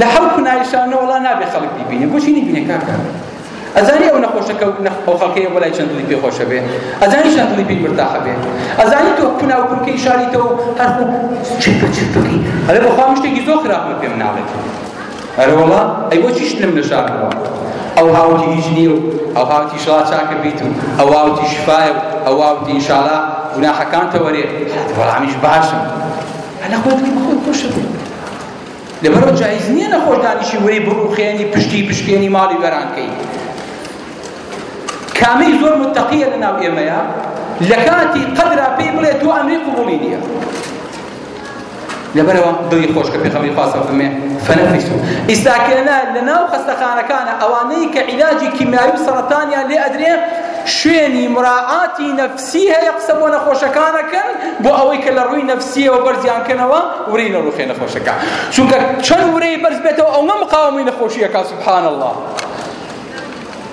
A: لە حەو کنایشانە وڵا نابێ خەڵک بیبینێ بۆچی نیبینێ کاکە ئەزانی ئەو نەخۆشەکە ئەو خەڵکەیە بۆ لای چەند دڵی پێ خۆشە بێ ئەزانی چەند دڵی پێی مرتاحە بێ ئەزانی تۆ کونا و کورکەی شاری تۆ هەر چپە چپەکەی ئەرێ بەخوا مشتێکی زۆر خراپە پێم ناڵێت هەرۆڵە ئەی بۆ چیش لم لە شارەوە ئەو هاوتی هیچ نییە و ئەو هاوتی شڵا چاکە بیت و ئەو هاوتی شفایە و ئەو هاوتی ئینشاڵا گوناحەکان تەوەرێ بەڵامیش باشم هەلە خۆت کە خۆت خۆش بێت لەبەرەوە جایز نییە نەخۆش دانیشی وەی بڕوخێنی پشتی بشکێنی ماڵی وێرانکەی کامەی زۆر متەقیە لە ناو ئێمەیە لە کاتی قەدرا پێی بڵێ تۆ ئەمری قوبوڵی نییە لەبەرەوە دڵی خۆش کە پێخەمەی خواستە فەرمێ فەنەفیسو ئیستا کێنە لە ناو خەستەخانەکانە ئەوانەی کە عیلاجی کیمیایی و سەرەتانیان لێ ئەدرێ شوێنی مراعاتی نەفسی هەیە قسە بۆ نەخۆشەکانەکەن بۆ ئەوەی کە لە ڕووی نەفسیەوە بەرزیان کەنەوە ورەی لە ڕوخێ نەخۆشەکە چونکە چەند ورەی بەرز بێتەوە ئەومە مقاومی نەخۆشیەکە سبحان الله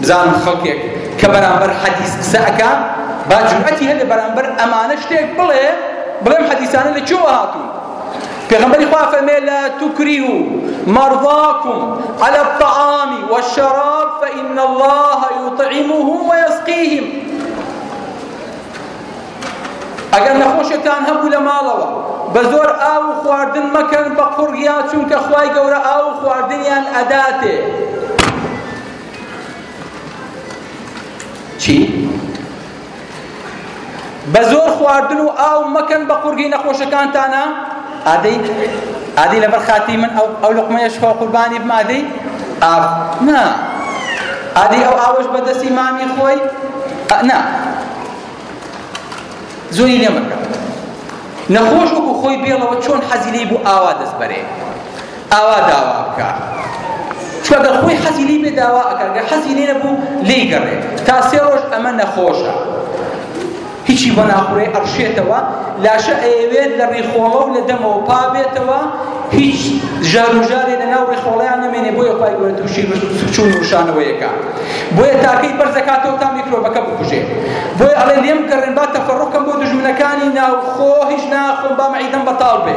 A: بزانم خەڵکێک کە بەرامبەر حەدیس قسە ئەکا با جورئەتی هەبێ بەرامبەر ئەمانە شتێک بڵێ بڵێم حەدیسانە لە کوێوە هاتوون پێغەمبەری خوا فەرمێ لا تکریهو مرضاکم على الطعام والشراب فإن الله يطعمهم ويسقيهم ئەگەر نەخۆشێکتان هەبوو لە ماڵەوە بە زۆر ئاو و خواردن مەکەن بە قوڕیا چونکە خوای گەورە ئاو و خواردنیان ئەداتێ چی؟ بە زۆر خواردن و ئاو مەکەن بە قورگی نەخۆشەکانتانە ئادەی ئادەی لەبەر خاتی من ئەو ئەو لقمەیەش خۆ قوربانی بم ئادەی ئاو نا ئادەی ئەو ئاوەش بە دەستی مامی خۆی نا زۆری لێ مەکە نەخۆش وەکو خۆی بێڵەوە چۆن حەزی لێی بۆ ئاوا دەست بەرێ ئاوا داوا بکا چونکە گەر خۆی حەزی لی بێ داوا ئەکا گەر حەزی لێ نەبوو لێی گەڕێ تا سێ ڕۆژ ئەمە نەخۆشە هیچی بۆ ناخورێ ئەڕشێتەوە لاشە ئەیەوێت لە ڕیخۆڵە و لە دەمەوە پا بێتەوە هیچ ژار و ژارێ لە ناو ڕیخۆڵەیان نەمێنێ بۆیە پای گەورە تووشی چوون و شانەوەیەکە بۆیە تاکەی بەرزەکاتەوە تا میکرۆبەکە بکوژێ بۆیە ئەڵێ لێم کەڕێن با تەفەڕۆکەم بۆ دژمنەکانی ناوخۆ هیچ ناخۆم با مەعیدەم بەتاڵ بێ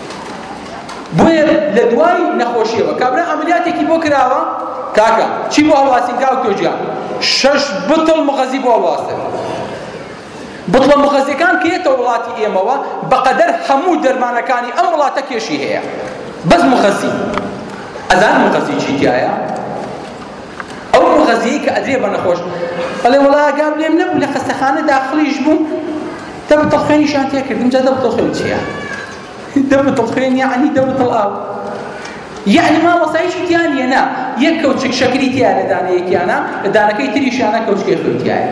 A: بۆیە لە دوای نەخۆشیەوە کابرا ئەمەلیاتێکی بۆ کراوە کاکە چی بۆ هەڵواسین کاک تۆجیان شەش بتڵ مغەزی بۆ هەڵواستن بتڵە مغەزیەکان کێتە وڵاتی ئێمەوە بەقەدەر هەموو دەرمانەکانی ئەم وڵاتە کێشی هەیە بەس مغەزی ئەزان مغەزی چی تایە ئەو مغەزیەی کە ئەدرێ بە نەخۆش ئەڵێ وەڵا ئاگام لێم نەبوو لە خەستەخانە داخڵیش بووم دە بتڵ خوێنیشان تێ کردم جا دە بتڵ خوێن چییە دە بتڵ خوێن یعنی دە بتڵ ئاو یعنی مامۆستایشی تیا نیە نا یەک کەوچک شەکری تیا لە دانەیەکیانە لە دانەکەی تریشیانە کەوچکێ خوێن تیایە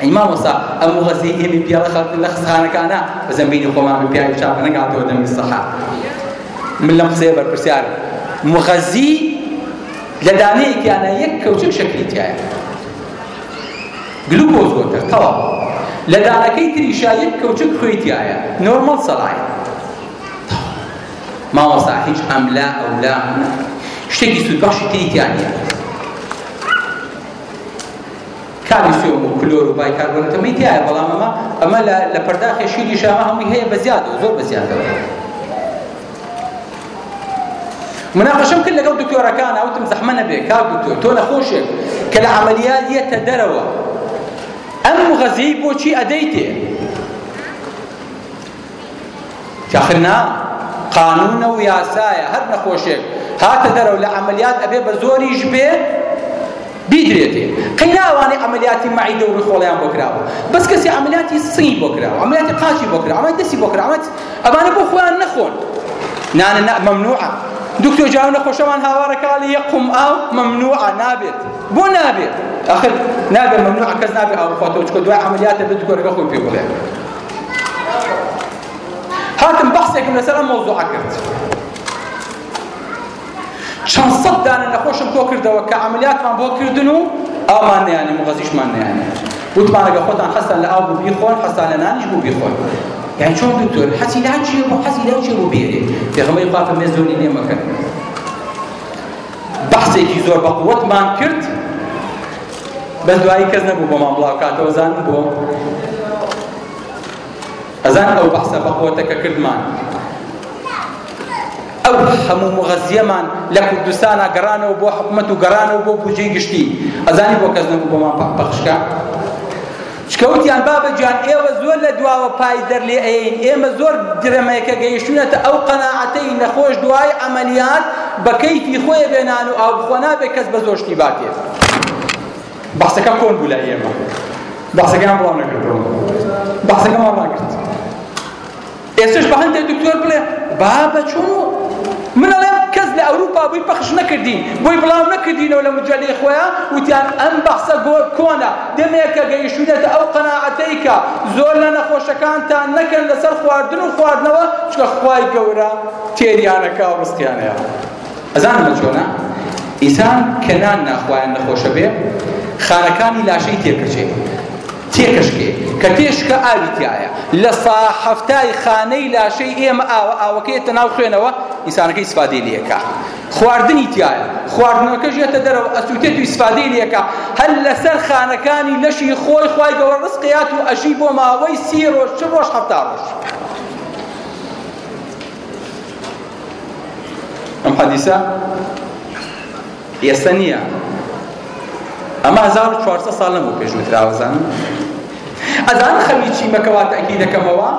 A: ئەی مامۆستا ئەم مغەزی ئێمە پیاڵە خەڵک لە خستخانەکانە بەزەم بینی خۆمان بە پیاوی چاپە نەگاتەوە دەمی سەحا من لەم قسەیە بەرپرسیارم مغەزی لە دانەیەکیانە یەک کەوچک شەکری تیایە گلوکۆز وەتر تەواو لە دانەکەی تریشا یەک کەوچک خوێی تیایە نۆرمەڵ سەرای ماوەسا هیچ ئەملا ئەولا شتێکی سوودبەخشی تری تیانە کالیسیۆم و کلۆر و بایکاربۆنەتەمەی تایە بەڵام ئەمە ئەمە لە پەرداخێ شیری شامە هەمووی هەیە بە زیادەوە زۆر بە زیادەوە مناقەشەم کرد لەگەڵ دکتۆرەکان ئەوتم زەحمە نەبێ کاک دکتۆر تۆ نەخۆشێک کە لە عملیات یەتە دەرەوە ئەم مغەزیەی بۆچی ئەدەیتێ کەخنا قانونە و یاسایە هەر نەخۆشێک هاتە دەرەوە لە عملیات ئەبێ بە زۆریش بێ بیدرێتێ قەینا ئەوانەی عەمەلیاتی مەعیدە و ڕیخۆڵەیان بۆ کراوە بەس کەسی عەمەلیاتی سنگی بۆ کراوە عەمەلیاتی قاچی بۆ کراوە عەمەلیاتی دەستی بۆ کراوە عەمەلیاتی ئەمانە بۆ خۆیان نەخۆن نا نا نا ممنوعە دکتۆر جاو نەخۆشەمان هاوارە کە لە یەک قوم ئاو ممنوعە نابێت بۆ نابێت ئەخر نابێت ممنوعە کەس نابێت ئاو بخواتەوە چکۆ دوای عەمەلیاتە بێت دکتۆرەکە خۆی پێ بڵێ هاتم بەحسێکم لەسەر ئەم مەوزوعە کرد چەند سەد دانە نەخۆشم کۆ کردەوە کە عملیاتمان بۆ کردن و ئاومان نیانێ مغەزیشمان نیانێ وتمانەگە خۆتان حەستان لە ئاو بوو بیخۆن حەستان لە نانیش بوو بیخۆن یان چۆن دکتۆر حەزی لە چی بوو حەزی لە چی بوو بێرێ پێغەمەی خوا فەرمێ زۆری لێ مەکەن بەحسێکی زۆر بە قوتمان کرد بەس دوایی کەس نەبوو بۆمان بڵاو کاتەوە زان بۆ ئەزان ئەو بەحسە بەقوەتەکە کردمان ئەو هەموو مغەزیەمان لە کوردستانا گەڕانەوە بۆ حکومەت و گەڕانەوە بۆ بودجەی گشتی ئەزانی بۆ کەس نەبوو بۆمان پەخشکە چکەوتیان بابە گیان ئێوە زۆر لە دواوە پای دەر لێ ئەین ئێمە زۆر درەمەیەکە گەیشتونەتە ئەو قەناعەتەی نەخۆش دوای عملیات بە کەیفی خۆی بێنان و ئاو بخۆ نابێ کەس بە زۆر شتی باتێ بەحسەکە کۆن بوو لای ئێمە بەحسەکەیان بڵاو نەکردەوە بەحسەکەمان ڕاگرت ئێستەش بە هەندێ دکتۆر بڵێ بابە چۆن من ئەڵێم کەس لە ئەوروپا بۆی پەخش نەکردین بۆی بڵاو نەکردینەوە لە مجەلەی خۆیان وتیان ئەم بەحسە گۆر کۆنە دەمێکە گەیشتونەتە ئەو قەناعەتەی کە زۆر لە نەخۆشەکانتان نەکەن لەسەر خواردن و خواردنەوە چکە خوای گەورە تێریانەکە و ڕستیانەیە ئەزانمە چۆنە ئیسان کە نان ناخوایان نەخۆشە بێ خانەکانی لاشەی تێکەچێت تێکەشکێ کە تێشکە ئاوی تیایە لە سا حەفتای خانەی لاشەی ئێمە ئاوە ئاوەکە یەتە ناو خوێنەوە ئینسانەکە ئیسفادەی لێکا خواردنی تیایە خواردنەکەش یەتە دەرەوە ئەسووتێت و ئیسفادەی لێکا هەر لەسەر خانەکانی لەشی خۆی خوای گەوە ڕزقیات و ئەژی بۆ ماوەی سی ڕۆژ چ ڕۆژ حەفتا ڕۆژ ئەم حەدیسە ئێستە نیە ئەمە هەزار و چوار سەد ساڵ لەمەو پێش وتراوە زانن ئەزان خەمی چی بەکەوا تەکی دەکەمەوە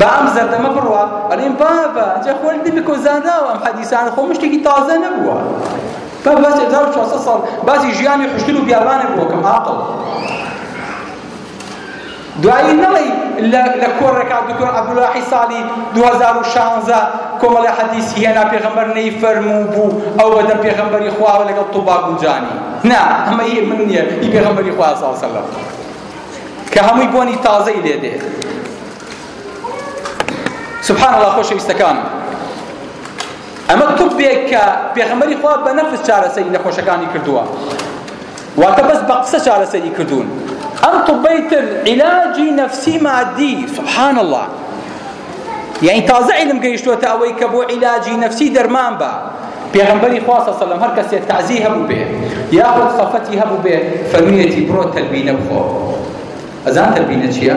A: با ئەم زەردەمە بڕوا ئەڵێم بابە جا خۆل بکۆ زانراوە ئەم حەدیسانە خۆ مشتێکی تازە نەبووە با باسی هەزار و چوار سەد ساڵ باسی ژیانی حشتر و بیابانێک بۆکەم عاقڵ دوایی نەڵێی لە لە کۆڕێکا دکتۆر عەبدولواحید ساڵی دوو هەزار و شانزە کۆمەڵێ حەدیسی هێنا پێغەمبەر نەیفەرمووبوو ئەو بەدەم پێغەمبەری خواوە لەگەڵ طوبا گونجانی نا ئەمە هی من نییە هی پێغەمبەری خوا ساڵ سەلەم کە هەمووی بۆنی تازەی لێ دێ سبحان الله خۆشەویستەکانم ئەمە طبێک کە پێغەمبەری خوا بە نەفس چارەسەری نەخۆشەکانی کردووە واتە بەس بە قسە چارەسەری کردوون ئەم طبەی تر عیلاجی نەفسی مادی سبحان الله یعنی تازە علم گەیشتووەتە ئەوەی کە بۆ عیلاجی نەفسی دەرمان بە پێغمبەری خوا صلی الله هەر کەسێک تعزی هەبوو بێ یاخود خەفەتی هەبوو بێ فەرمیەتی بڕۆ تەلبینە بخۆ ئەزان تەلبینە چییە؟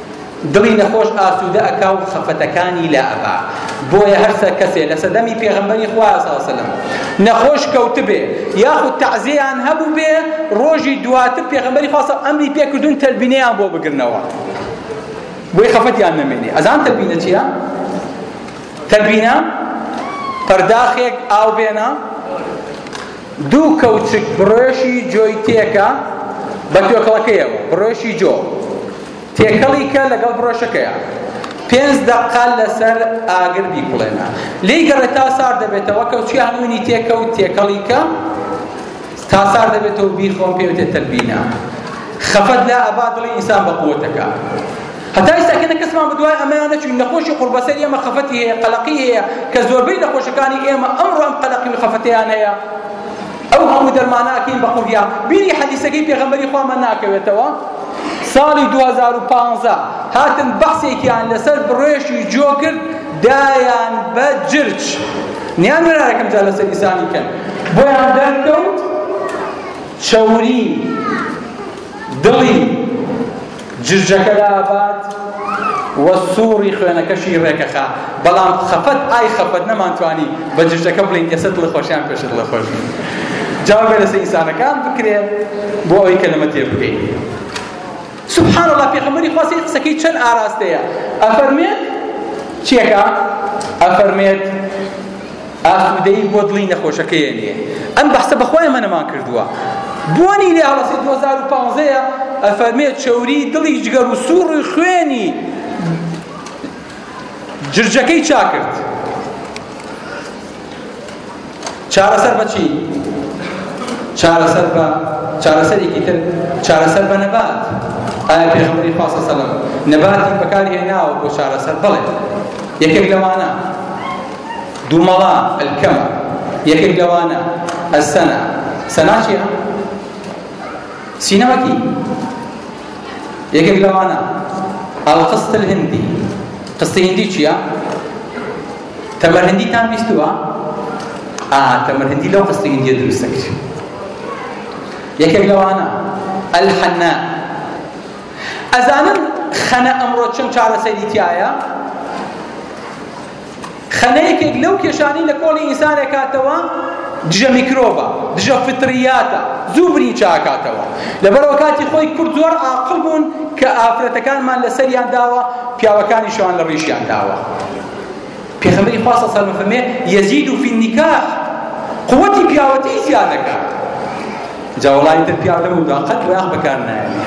A: دڵی نەخۆش ئاسودە ئەکا و خەفەتەکانی لا ئەبا بۆیە هەرسە کەسێ لە سەدەمی پێغەمبەری خوا ساسەلم نەخۆش کەوتبێ یاخود تەعزیان هەبوو بێ ڕۆژی دواتر پێغەمبەری خواستە ئەمری پێکردون تەلبینەیان بۆ بگرنەوە بۆی خەفەتیان نەمێنێ ئەزان تەلبینە چییە؟ تەلبینە پەرداخێک ئاو بێنە دوو کەوچک بڕۆشی جۆی تێکە بە توێکڵەکەیەوە، بڕۆشی جۆ تێکەڵی کە لەگەڵ بڕۆشەکەیە، پێنج دەقە لەسەر ئاگر بیکوڵێنە، لێی گەڕێ تا سارد دەبێتەوە، کەوچکە هەمووی تێکە و تێکەڵی کە تا سارد دەبێتەوە، بیخۆم پێوتێ تەلبینە، خەفەت لا ئەبا دڵی ئینسان بە قووتەکە. هەتا ئیستا کەنە کەسمان بەدوای ئەمەیان نەچوین نەخۆشی قوڕبەسەری ئێمە خەفەتی هەیە قەلەقی هەیە کە زۆربەی نەخۆشەکانی ئێمە ئەمڕۆ ئەم قەلەقی و خەفەتیان هەیە ئەو هەموو دەرمانە ئەکەین بە قوڕیا بیری حەدیسەکەی پێغەمبەری خوامان ناکەوێتەوە ساڵی 2015 هاتن بەحسێکیان لەسەر بڕێشی جۆ کرد دایان بە جرج نیان وێرارەکەم جا لەسەر ئیسانی کەن بۆیان دەرکەوت چەوری دڵی جرجەکە لابات و سوڕی خوێنەکەشی ڕێکەخا، بەڵام خەفەت ئای خەفەت نەمانتوانی بە جرجەکە بڵێین ئێسە دڵەخۆشیان پێش دڵەخۆشبین. جا وێ لەسەر ئینسانەکان بکرێ بۆ ئەوەی کە لەمە تێبگەین. سبحان الله پێغەمبەری خوا سەی قسەکەی چەند ئاراستەیە ئەفەرمێت چیەکە ئەفەرمێت ئاسودەیی بۆ دڵی نەخۆشەکەیە نیە ئەم بەحسە بەخوای منەمان کردووە بۆنی لێ هەڵەسی 2015 ئەفەرمێ چەوری دڵی جگەر و سوڕ و خوێنی جرجەکەی چاکرد چارەسەر بەچی چارەسەر بە چارەسەرێکی تر چارەسەر بە نەبات ئایا پێغەمبەری خوا صلی الله نەباتی بەکاری هێناوە بۆ چارەسەر بڵێ یەکێک لەوانە دومەڵا، الکەم، یەکێک لەوانە، السنە، سەنا چیە؟ سینەمەکی، یەکێک لەوانە، القسط الهندی، قسطی هندی چیە؟ تەمەر هندیتان بیستووە؟ ئا تەمەر هندی لەو قسطی هندیە دروست دەکرێت یەکێک لەوانە الحنا ئەزانن خەنە ئەمڕۆ چەند چارەسەری تایە خەنە یەکێک لەو کێشانەی لە کۆڵی ئینسانێک هاتەوە دژە میکرۆبە دژە فطریاتە زوو بری چاکاتەوە لەبەرەوە کاتی خۆی کورد زۆر عاقل بوون کە ئافرەتەکانمان لەسەریان داوە پیاوەکانی شوان لە ڕیشیان داوە پێغەمبەری خوا صلی الله علیه و یزید فی النکاح قوتی پیاوەتی زیادەکە جا وەڵاهی تر پیاو لەمەو دوا قەت بۆیاخ بەکار نایەنێ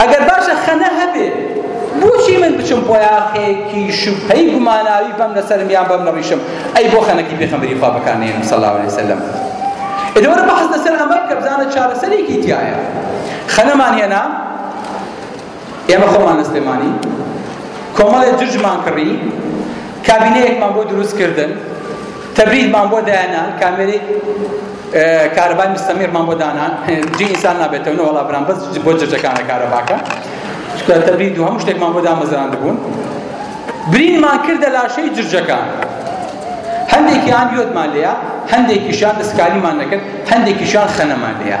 A: ئەگەر باشە خەنە هەبێ بۆچی من بچم بۆیاخێکی شوبهەی گوماناوی بەم لەسەرم یان بەم لەڕیشم ئەی بۆ خەنەکی پێخەمبەری خوا بەکار نێنم صلی الله علیه وسلم ئێدەوەرە بەحەز لەسەر ئەمە بکە بزانە چارەسەرێکی تایە خەنەمان هێنا ئێمە خۆمان لە سلێمانی کۆمەڵێ دژمان کڕی کابینەیەکمان بۆ دروست کردن تەبریزمان بۆ دایانان کامێری کارەبای مستەمیرمان بۆ دانان جێ ئینسان نابێتەوە نەوەڵا برام بەس بۆ جەجەکانە کارەباکە چکە تەبرید و هەموو شتێکمان بۆ دامەزراند بوون برینمان کردە لاشەی جرجەکان هەندێکیان یۆدمان لێە هەندێکیشان دەستکاریمان نەکرد هەندێکیشان خەنەمان لێە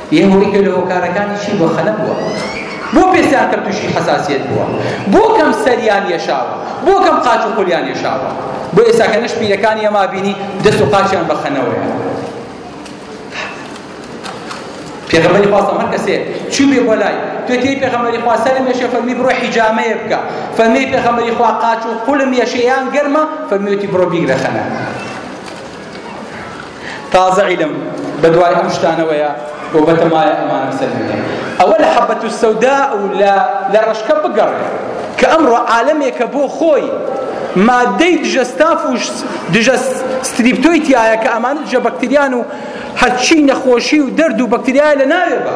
A: یەی هۆی کە لە هۆکارەکانی چی بووە خەلە بووە بۆ پێستیان کەم تووشی حەساسیەت بووە بۆ کەم سەریان یەشاوە بۆ کەم قاچ و قولیان یەشاوە بۆ ئێستا کە نەش پیرەکانی ئەما بینی دەست و قاچیان بەخەنەوەیە پێغەمبەری خوا هەر کەسێ چوو بێ بۆ لای تۆ تێی پێغەمبەری خوا سەرم یەشێ فەرمی بڕۆ حیجامەیە بکە فەرمی پێغەمبەری خوا قاچ و قولم یەشێیان گەرمە فەرمیوتی بڕۆ بیگرە خەنە تازە عیلم بە دوای ئەم شتانەوەیە و بەتەمایە ئەمانە سەر بێنێ ئەوە لە حەبەت و سەودا و لە ڕەشکە بگەڕێ کە ئەمڕۆ عالەمێکە بۆ خۆی مادەی دژە ستاف و دژە ستریپتۆی تایە کە ئەمانە دژە بەکتریان و هەرچی نەخۆشی و دەرد و بەکتریایە لە ناوێ بە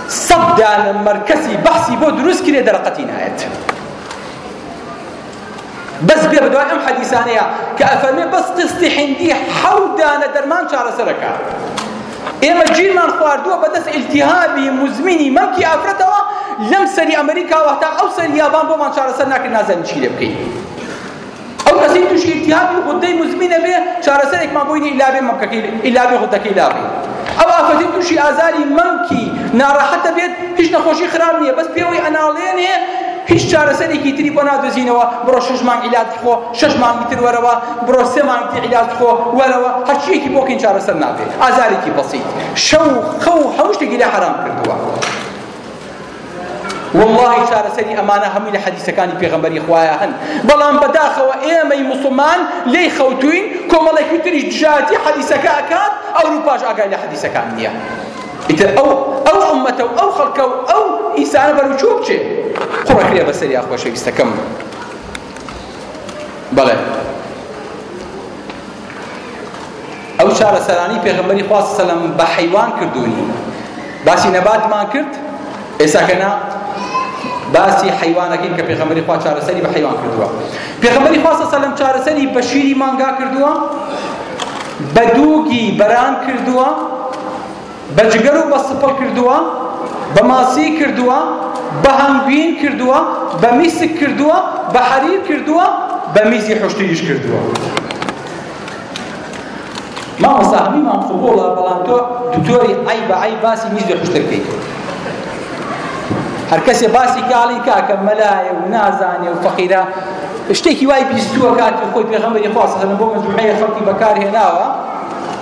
A: سەد دانە مەرکەزی بەحسی بۆ دروست کرێ دەرەقەتی نایەت بەس بێ بەدوای ئەم حەدیسانەیە کە ئەفەرمێ بەس قستی حیندی حەو دانە دەرمان چارەسەرەکە ئێمە گیرمان خواردووە بەدەست ئیلتیهابی مزمینی مەمکی ئافرەتەوە لەم سەری ئەمریکاوە هەتا ئەو سەری یابان بۆمان چارەسەر ناکرد نازانین چی لێ بکەین ئەو کەسەی توشی التهابی غدەی مزمین ئەبێ چارەسەرێکمان بۆی نیە ئیلا بێ مەمکەکەی ئیلا بێ غدەکەی لابێ ئەو ئافرەتی توشی ئازاری مەمکی ناڕەحەتە بێت هیچ نەخۆشی خراپ نییە بەس پێوەی ئەناڵێنێ هیچ چارەسەرێکی تری بۆ نادۆزینەوە بڕۆ شەش مانگ عیلاج خۆ شەش مانگی تر وەرەوە بڕۆ سێ مانگ تر عیلاج خۆ وەرەوە هەرچیەکی بۆکەین چارەسەر نابێت ئازارێکی بەسیت شەو خەو هەموو شتێکی لە حەرام کردووە وەڵڵاهی چارەسەری ئەمانە هەمووی لە حەدیسەکانی پێغەمبەری خوایە هەن بەڵام بەداخەوە ئێمەی موسڵمان لێی خەوتوین کۆمەڵێکی تریش دژایەتی حەدیسەکە ئەکات ئەوروپاش ئاگای لە حەدیسەکان نییە ئیتر ئەو ئەو ئومەتە و ئەو خەڵکە و ئەو ئینسانە بەرەو چۆ بچێ قوڕەکرێ بەسەر یا خۆشەویستەکەم بەڵێ ئەو چارەسەرانەی پێغەمبەری خوا سەلەم بە حەیوان کردوونی باسی نەباتمان کرد ئێستا کەنا باسی حیوانەکەین کە پێغەمبەری خوا چارەسەری بە حیوان کردووە پێغەمبەری خوا سەلەم چارەسەری بە شیری مانگا کردووە بە دووگی بەران کردووە بە جگەر و بە سپڵ کردووە، بە ماسی کردووە، بە هەنگوین کردووە، بە میسک کردووە، بە حەریر کردووە، بە میزی حوشتریش کردووە. مامۆستا هەموویمان قبوڵە بەڵام تۆ دکتۆری عەیبە عەیب باسی میزی حوشتر بکەیت. هەر کەسێ باسی کاڵی کاکە مەلایە و نازانێ و فەقیرە شتێکی وای بیستووە کاتی خۆی پێغەمبەری خوا سەلەم بۆ مەجموعەیە خەڵکی بەکارهێناوە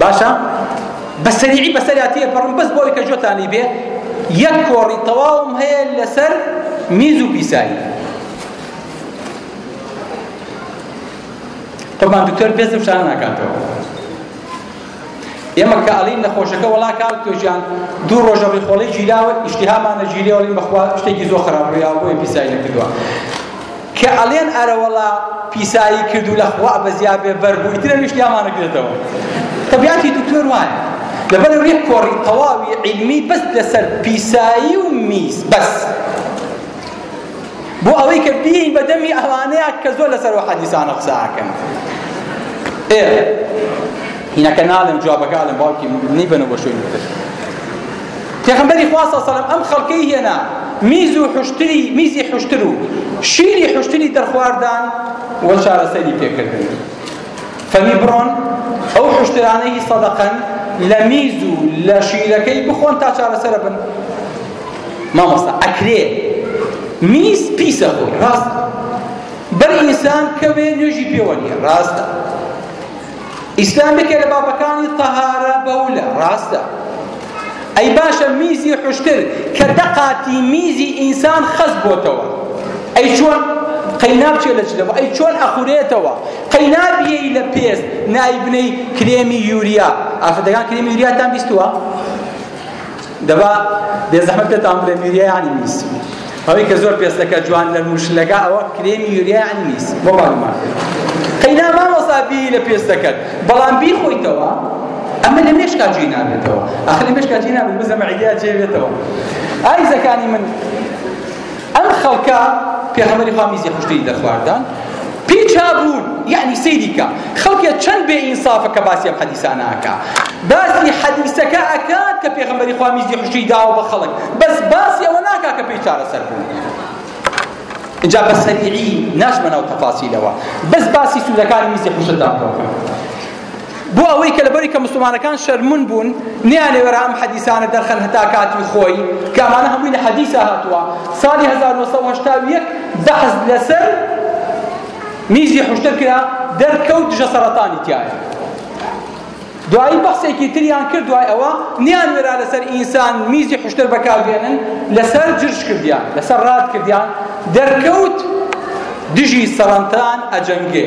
A: باشە بە سەریعی بەسەریا تێپەڕم بەس بۆی کە جۆتانی بێ یەک کۆڕی تەواوم هەیە لەسەر میز و پیسایی قوربان دکتۆر پێستم شان ناکاتەوە ئێمە کە ئەڵین نەخۆشەکە وەڵا کاک توێژیان دوو ڕۆژە ڕیخۆڵی گیراوە ئیشتیهامانە گیرێ ئەڵین بەخوا شتێکی زۆر خراپ ڕیاوە بۆیە پیسایی نەکردووە کە ئەڵێن ئەرەوەڵا پیسایی کرد و لەخوا بەزیا بێ بەر بوو ئیتر ئەویش تیامان ئەگرێتەوە طبیعەتی دکتۆر وایە لەبەر ئەوەی کۆڕی تەواوی عیلمی بەس لەسەر پیسایی و میز بەس بۆ ئەوەی کە بیین بە دەمی ئەوانەیە کە زۆر لەسەرەوە حەدیسانە قسە ئاکەن ئێ هینەکە ناڵێم جوابەکە ئەڵێم باوکی نەیبەنە بۆ شوێنی تر پێغەمبەری خوا صلی سەلەم ئەم خەڵکەی هێنا میز و حشتری میزی حشتر و شیری حشتری دەرخواردان و چارەسەری پێکردن فەرمی بڕۆن ئەو حشترانەی سەدەقەن لە میز و لە شیرەکەی بخۆن تا چارەسەرە بن مامۆستا ئەکرێ میز پیسە خۆی ڕاست بەر ئینسان کەوێ نوێژی پێوە نیە ڕاستە ئیسلام یەکێ لە بابەکانی تەهارە بەولە ڕاستە ئەی باشە میزی حشتر کە دەقاتی میزی ئینسان خەز بۆتەوە ئەی چۆن قەینابچێ لە جلەوە ئەی چۆن ئەخورێتەوە قەینابیەی لە پێست نایبنەی کرێمی یوریا ئافرەتەکان کرێمی یوریاتان بیستووە دەبا بێزەحمەت پێتان بڵێم یوریا یانی میز ئەوەی کە زۆر پێستەکە جوان لە موشلەکە ئەوە کرێمی یوریا یانی میز بۆ باڵمان قەینا مامۆستا بی لە پێستەکەت بەڵام بی خۆیتەوە ئەمە لە مێشکا جێ نابێتەوە ئەخر لە مێشکا جێ نابێت بزە مەعیدیا جێ بێتەوە ئای زەکانی من ئەم خەڵکە پێغەمبەری خوا میزی خوشتری دەخواردان پێی چابوون یعنی سەیری کە خەڵکێ چەند بێ ئینسافە کە باسی ئەم حەدیسانە ئەکا باسی حەدیسەکە ئەکات کە پێغەمبەری خوا میزی خوشتری داوە بە خەڵک بەس باسی ئەوە ناکا کە پێی چارەسەر بوون اینجا بە سەریعی ناشمە ناو تەفاسیلەوە بەس باسی سوودەکانی میزی خوشتر داکەوە بۆ ئەوەی کە لەبەری کە مسلمانەکان شەرمن بوون نیانێوەرا ئەم حەدیسانە دەرخەن هەتا کاتی خۆی کە ئەمانە هەمووی لە حەدیسا هاتووە ساڵی 1970 بەحث لەسەر میزی حوشتر کرا دەرکەوت دژە سەرەتانی تایە دوایی بەخسێکی تریان کرد دوای ئەوە نیان وێرا لەسەر ئینسان میزی حشتر بەکاربێنن لەسەر جرش کردیان لەسەر ڕات کردیان دەرکەوت دژی سەڵەنتان ئەجەنگێ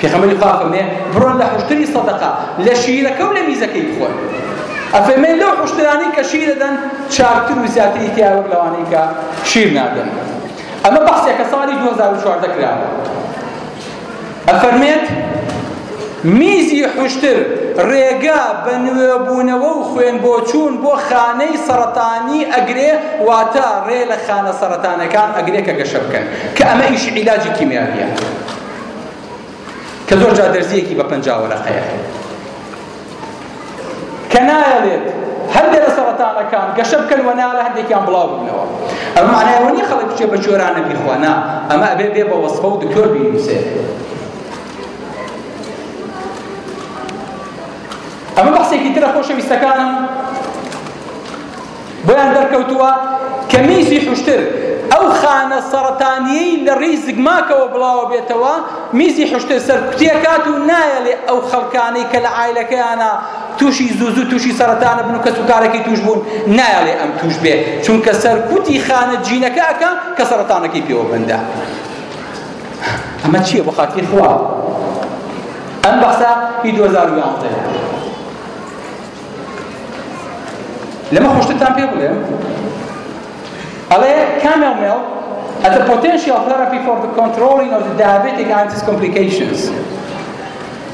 A: پێخەمبەری خوا فەرمێ بڕۆن لە حوشتری سەدەقە لە شیرەکە و لە میزەکەی بخۆن ئەفەرمێ لەو حوشترانەی کە شیر دەدەن چاکتر و زیاتری تیا وەک لەوانەی کە شیر نادەن ئەمە بەحسێکە ساڵی 2014 کراوە ئەفەرمێت میزی حوشتر ڕێگا بە نوێبوونەوە و خوێن بۆ چوون بۆ خانەی سەرەتانی ئەگرێ واتە ڕێ لە خانە سەرەتانەکان ئەگرێ کە گەشە بکەن کە ئەمە ئیش عیلاجی کیمیاویە کە زۆر جا دەرزییەکی بە پەنجا وەرەقەیە کە نایەڵێت هەندێ لە سەرەتانەکان گەشە بکەن و نالە هەندێکیان بڵاو بنەوە ئەم معنای ئەوە نیە خەڵک بچێ بە چۆرانە بیخوانا ئەمە ئەبێ بێ بە وەسفە و دکتۆر بینووسێ ئەمە بەحسێکی ترە خۆشەویستەکانم بۆیان دەرکەوتووە کە میزی حوشتر ئەو خانە سەرەتانیەی لە ڕێی زگماکەوە بڵاوە بێتەوە میزی حوشتر سەرکوتیەکات و نایەڵێ ئەو خەڵکانەی کە لە ئایلەکەیانە تووشی زوزو تووشی سەرەتانە بن و کەس و کارەکەی توش بوون نایەڵێ ئەم توش بێ چونکە سەرکوتی خانە جینەکەکە کە سەرەتانەکەی پێوە بەندە ئەمە چییە بۆ خاتری خوا ئەم بەسە هی 2011 لەمە خۆشترتان پێ بڵێم ئەڵێ کامێڵ مێڵ at a potential therapy for the controlling of the diabetic arthritis complications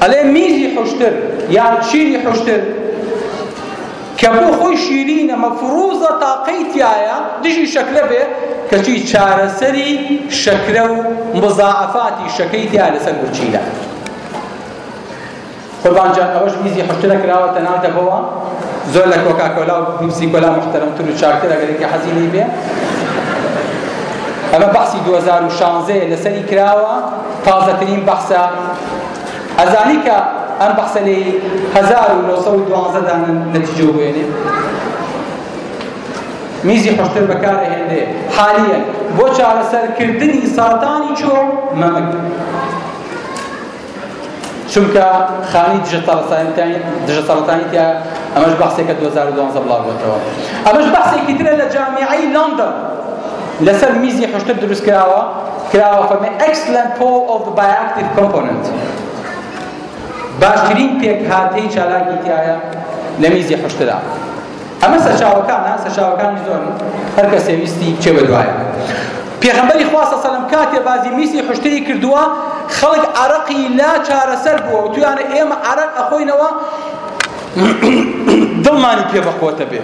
A: ئەڵێ میزی حوشتر یا شیری حوشتر کە بۆ خۆی شیرینە مەفروزە تاقەی تایە دژی شەکرە بێ کەچی چارەسەری شەکرە و مزاعفاتی شەکەی تیا لەسەر گورچیلە قوربان جان ئەوەش میزی حشترە کراوە تەناو دەبەوە زۆر لە کۆکا کۆلا و پیپسی کۆلا محتەرمتر و چاکتر ئەگەر یەکێ حەزی لێی بێ ئەمە بەحسی 2016 لەسەری کراوە تازەترین بەحسە ئەزانی کە ئەم بەحسە لێی 1912 دانن نەتیجە بێنێ میزی حشتر بەکارهێنێ حالیە بۆ چارەسەرکردنی ساتانی چۆ مەمک چونکە خانی دژە تەڕسانیتانی دژە تەڕسانیتیا ئەمەش بەحسێکە 2012 بڵاوبووەتەوە ئەمەش بەحسێکی ترە لە جامیعەی لەندەن لەسەر میزی حشتر دروست کراوە کراوە فەرمی excellent poll of the bioactive component باشترین پێکهاتەی چالاکی تایە لە میزی حشترا ئەمە سەرچاوەکانە سەرچاوەکانی زۆرن هەر کەسێ ویستی بچێ بە دوایە پێغەمبەری خوا صلی الله کاتێ بازی میسی حشتری کردووە خەڵک عرەقی لا چارەسەر بووە و تویانە ئێمە عرەق ئەخۆینەوە دڵمانی پێ بەقوتە بێ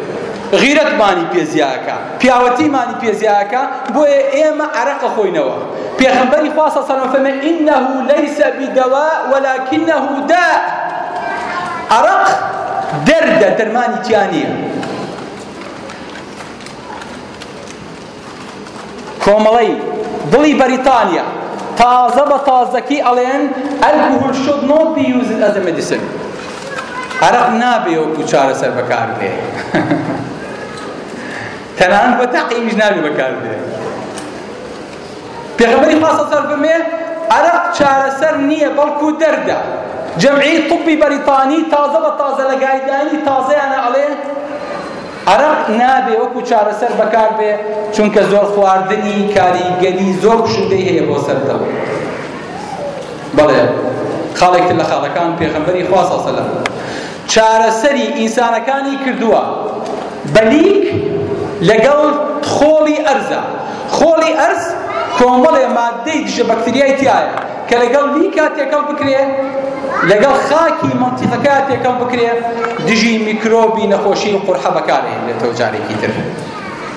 A: غیرەتمانی پێ زیاکە پیاوەتی مانی پێ زیایەکا بۆیە ئێمە عەرەق ئەخۆینەوە پێغەمبەری خوا صلی الله علیه و انه ليس بدواء ولكنه داء عەرەق دەردە دەرمانی تیا نییە کۆمەڵەی دڵی بەریتانیا تازە بە تازەکی ئەڵێن ئەلکوهول شود نۆ بیوزن ئەز مدیسن عەرەق نابێ وەکو چارەسەر بەکار بێ تەنانەت بۆ تەعقیمیش ناوی بەکاردێت پێغەمبەری خوا صلی الله علیه و عرق چارەسەر نییە بەڵکو دەردە جەمعی طبی بەریتانی تازە بە تازە لە گایدانی تازەیانە ئەڵێ عرق نابێ وەکو چارەسەر بەکار بێ چونکە زۆر خواردنی کاریگەری زۆر کوشندەی هەیە بۆ سەردەوە بەڵێ خاڵێکتر لە خاڵەکان پێغەمبەری خوا صلی الله علیه و چارەسەری ئینسانەکانی کردووە بە لیک لەگەڵ خۆڵی ئەرزا خۆڵی ئەرز کۆمەڵێ ماددەی دژە بەکتریای تیایە کە لەگەڵ لیکا تێکەڵ بکرێ لەگەڵ خاکی مەنتیقەکە تێکەڵ بکرێ دژی میکرۆبی نەخۆشی قورحە بەکارهێنرێتەوە جارێکی تر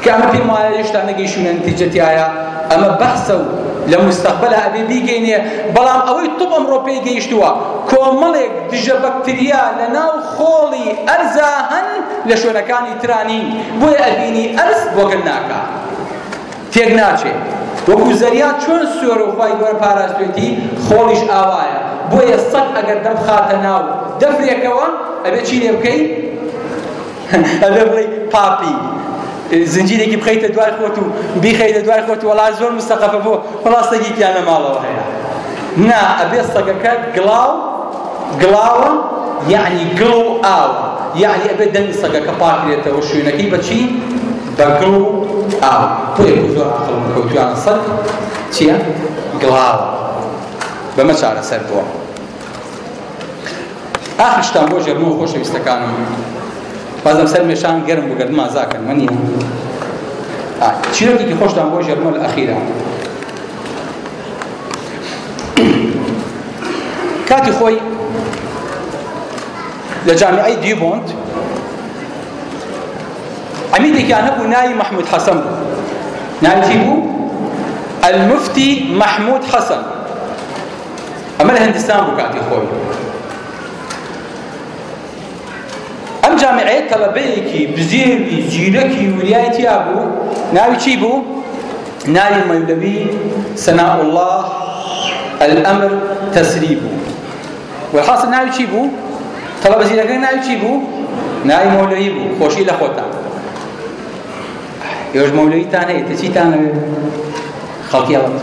A: کە ئەمە پێم وایە هێشتا نەگەیشتوونە نتیجە تایە ئەمە بەحسە و لە مستەقبەلا ئەبێ بیگەینێ بەڵام ئەوەی طب ئەمڕۆ پێی گەیشتووە کۆمەڵێک دژە بەکتریا لە ناو خۆڵی ئەرزا هەن لە شوێنەکانی ترانین بۆیە ئەبینی ئەرز بۆگەن ناکا تێک ناچێ وەکو زەریا چۆن سوێرە و خوای گەورە پاراستێتی خۆڵیش ئاوایە بۆیە سەگ ئەگەر دەم خاتە ناو دەفرێکەوە ئەبێ چی لێ بکەی ئەبێ بڵێی پاپی زنجیرێکی بخەیتە دوای خۆت و بیخەیتە دوای خۆت وەڵا زۆر مستەقەفە بۆ وەڵا سەگی پیانە ماڵەوە هەیە نا ئەبێ سەگەکە گڵاو گڵاوە یعنی گڵ و ئاو یعنی ئەبێ دەنگی سەگەکە پاکرێتەوە شوێنەکەی بەچی بە گڵ و ئاو بۆیە زۆر عقڵ کەوتویانە سەگ چییە گڵاوە بەمە چارەسەر بووە ئاخر شتان بۆ ژێرمەوە خۆشەویستەکانم بازم سەر مێشان گەرم بوو گەردمان زاکەن منی چیرۆکێکی خۆشتان بۆ ژێرمەوە لە ئەخیرە کاتی خۆی لە جامعی دیبۆند عەمیدێکیان هەبوو ناوی محمود حەسەن بوو ناوی چی بوو المفتی محمود حەسەن ئەمە لە هندستان بوو کاتی خۆی ئەم جامعەیە تەڵەبەیەکی بزێوی زیرەکی وریای تیا بوو ناوی چی بوو؟ ناوی مەولەوی سەنا الله الامر تسری بوو والحاصل ناوی چی بوو طلب زیرەکە ناوی چی بوو ناوی مەولەوی بوو خۆشی لە خۆتان ئێوەش مەولەویتان هەیە تە چیتانەوێت خەڵکی هەڵەت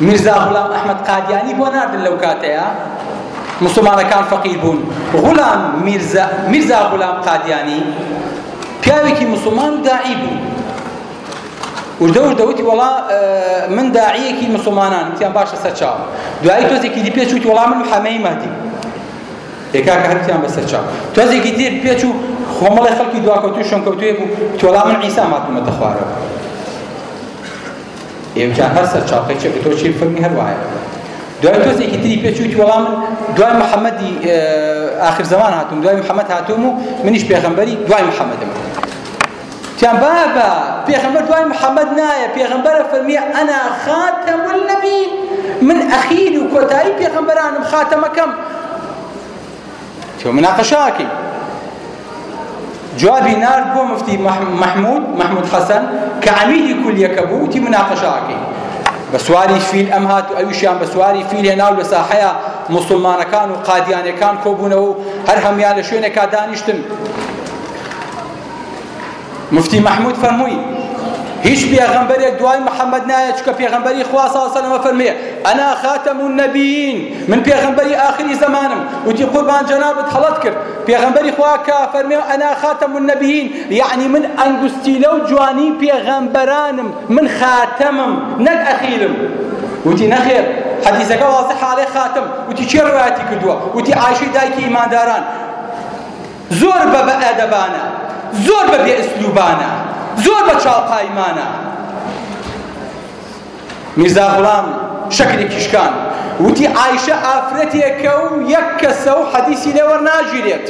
A: میرزا غولام ئەحمەد قادیانی بۆ ناردن لەو کاتەیە مسلمانەکان فەقیر بوون غولام میرزا میرزا غولام قادیانی پیاوێکی مسلمان و داعی بوو وردە وردە وتی وەڵا من داعیەکی مسلمانان وتیان باشە سەر چاو دوایی تۆزێکی دی پێچ وتی وەڵا من حەمەی مەدی یەکاکە هەرتیان بەسەر چاو تۆزێکی تر پێچ و خۆمەڵی خەڵکی دواکەوتوی شوێنکەوتوێ بوو تۆڵا من عیسا ماتمەتە خوارەوە ئێوتیان هەر سەرچاوکە چێ گوتۆ چێ فەرمی هەر وایە دوای تۆزێکی تری پێ چوویت وەڵام دوای محەممەدی ئاخر زەمان هاتووم دوای محەممەد هاتووم و منیش پێغەمبەری دوای محەممەدم تیان بابا پێغەمبەر دوای محەممەد نایە پێغەمبەرە فەرمیە ئەنا خاتەم نەبی من ئەخیر و کۆتایی پێغەمبەرانم خاتەمەکەم تۆ مناقەشە ئەکەی جوابی نارد بۆ مفتی محمود محمود حەسەن کە عەمیدی کولیەکە بوو وتی مناقەشە ئەکەی بە سواری فیل ئەم هات و ئەویشیان بە سواری فیل هێنا و لە ساحەیە مسلمانەکان و قادیانەکان کۆبوونەوە و هەر هەموان لە شوێنێکا دانیشتن مفتی محمود فرموی هیچ پێغەمبەرێک دوای محەممەد نایە چکە پێغەمبەری خوا ساڵسەلەمە فەرمێ ئەنا خاتەم و نەبیین من پێغەمبەری ئاخری زەمانم وتی قوربان جەنابت هەڵەت کرد پێغەمبەری خوا کە فەرمێ ئەنا خاتەم و نەبیین یعنی من ئەنگوستیلە و جوانی پێغەمبەرانم من خاتەمم نەک ئەخیرم وتی نەخێر حەدیثەکە واضح عليه خاتم وتی چێ ڕواتی کردووە وتی عایشەی دایکی ئیمانداران زۆر بە بەئەدەبانە، زۆر بە بێئسلوبانە، زۆر بە چاوقایمانە میرزا غوڵام شەکرێکی شکان وتی عایشە ئافرەتێکە و یەک کەسە و حەدیسی لێ وەرناگیرێت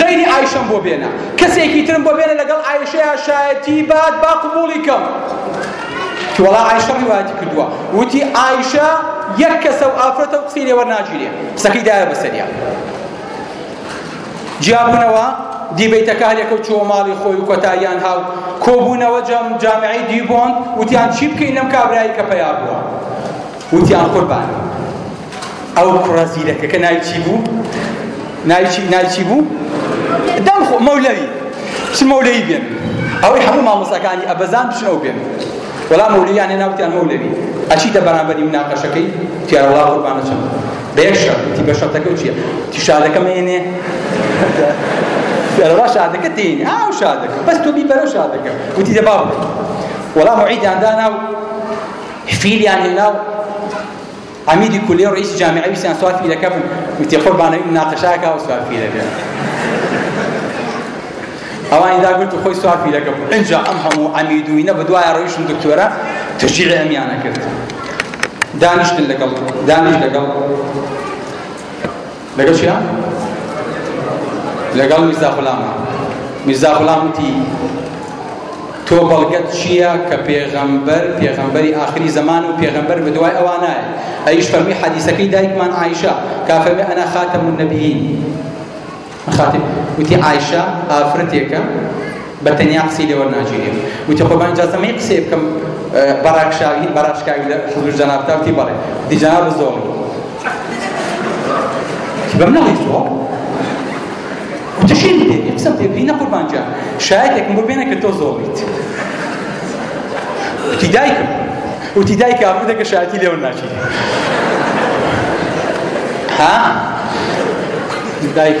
A: غیری عیشم بۆ بێنە کەسێکی ترم بۆ بێنە لەگەڵ عیشەیە شایەتی بات با قبولی کەم وەڵا عایشە ڕیوایەتی کردووە وتی عایشە یەک کەسە و ئافرەتە و قسەی لێ وەرناگیرێ قسەکەی دایە بەسەریان جیابوونەوە دیبیتەکە هەرێکە و چۆ ماڵی خۆی و کۆتاییان هاو کۆبوونەوە جام جامعی دیبۆن وتیان چی بکەین لەم کابرایی کە پیا بووە وتیان قوربان ئەو کوڕە زیرەکەکە ناوی چی بوو ناوی چی ناوی چی بوو دەم خۆ مەولەوی چ مەولەوی بێن ئەوەی هەموو مامۆستاکانی ئەبەزان چ ئەو بێن وەڵام مەولەویان هێنا وتیان مەولەوی ئەچیتە بەرامبەری مناقەشەکەی تیان وڵا قوربانە چەند بە یەک شەرت وتی بە شەرتەکە و چییە تی شادەکە مێنێ دەرەوە شادەکە تین ئاو شادەکە بەس تۆ بیبەرە شادەکە وتی دەباو وەڵام عیدیان دانا و فیلیان هێنا و عەمیدی کولیە و ڕەیسی جامیعە ویستیان سوار فیلەکە بن وتی قوربانەوی مناقەشاکە و سوار فیلەکە ئەوانی داگرت و خۆی سوار فیلەکە بوو ئەجا ئەم هەموو عەمیدوینە بە دوایە ڕەویشم دکتۆرە تشجیعی ئەمیانە کرد دانیشتن لەگەڵ دانیش لەگەڵ لەگەڵ چیا؟ لەگەڵ میرزا غولاما میرزا غولام وتی تۆ بەڵگەت چییە کە پێغەمبەر پێغەمبەری ئاخری زەمان و پێغەمبەر بە دوای ئەوانایە ئەیش فەرمی حەدیسەکەی دایکمان عیشە کافەرمی ئەنا خاتە من نەبیین خاتم وتی عیشە ئافرەتێکە بە تەنیا قسەی لێ وەرناگیرێ وتی قوربان ئیجازە مەی قسەی بکەم بەڕاکشاوی بەڕاشکاوی لە حزور جەنابتا وتی بەڵێ وتی جەناب زۆڵی بەم نەڵی زۆڵ وتی شێ دێ قسەم پێ بکەی نە قوربان جان شایەتێکم بۆ بێنە کە تۆ زۆڵیت وتی دایکم وتی دایکە ئەبوو دەکە شایەتی لێ وەرناگیرێ ها دایک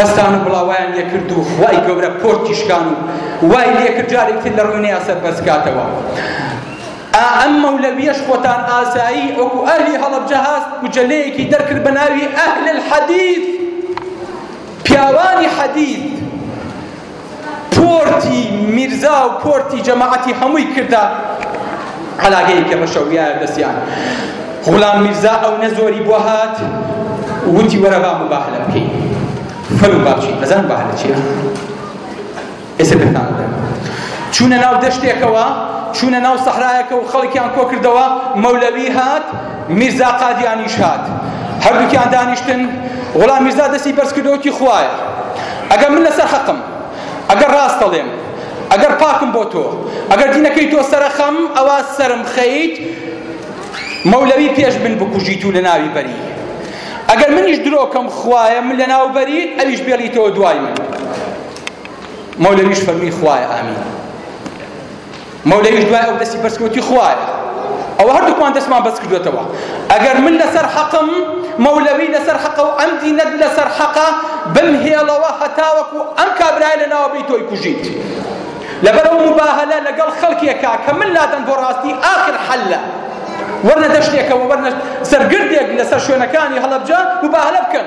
A: هەستان و بڵاوەیان لێکرد و خوای گەورە پۆرتی شکان و وای لێکرد جارێکی تر لە ڕوینەیا سەربەرز کاتەوە ئا ئەم مەولەویەش خۆتان ئاسایی وەکو ئەهلی هەڵەبجە هاست گوجەلەیەکی دەرکرد بە ناوی ئەهل الحەدیث پیاوانی حەدیث کۆرتی میرزا و کۆرتی جەماعەتی هەمووی کردە علاگەی کە بەشە ویایە دەستیان غلام میرزا ئەو نەزۆری بۆ هات وتی وەرە با مباهلە بکەین فەرو باچی ئەزان باهلە چیە ئێستا پێتان دەدەم چوونە ناو دەشتێکەوە چوونە ناو سەحرایەکە و خەڵکیان کۆ کردەوە مەولەوی هات میرزا قادیانیش هات هەردووکیان دانیشتن غلام میرزا دەستی بەرز کردەوەتی خوایە ئەگەر من لەسەر حەقم ئەگەر ڕاست دەڵێم ئەگەر پاکم بۆ تۆ ئەگەر دینەکەی تۆ سەرەخەم ئەوە سەرم خەیت مەولەوی پێش من بکوژیت و لە ناوی بەری ئەگەر منیش درۆکەم خوایە من لە ناو بەریت ئەویش بێڵیتەوە دوای من مەولەویش فەرمی خوایە ئامین مەولەویش دوای ئەو دەستی بەرزکەوتی خوایە ئەوە هەردووکمان دەستمان بەس کردوێتەوە ئەگەر من لەسەر حەقم مەولەوی لەسەر حەقە و ئەم دینەت لەسەر حەقە بمهێڵەوە هەتاوەکو ئەم کابرای لە ناوە بی تۆی کوژیت لەبەر ئەو مباهەلە لەگەڵ خەڵکێکا کە من لادەن بۆ ڕاستی ئاخر حەلە وەرنە دەشتێکەوە وەرنە سەرگردێک لەسەر شوێنەکانی هەڵەبجە مباهەلە بکەن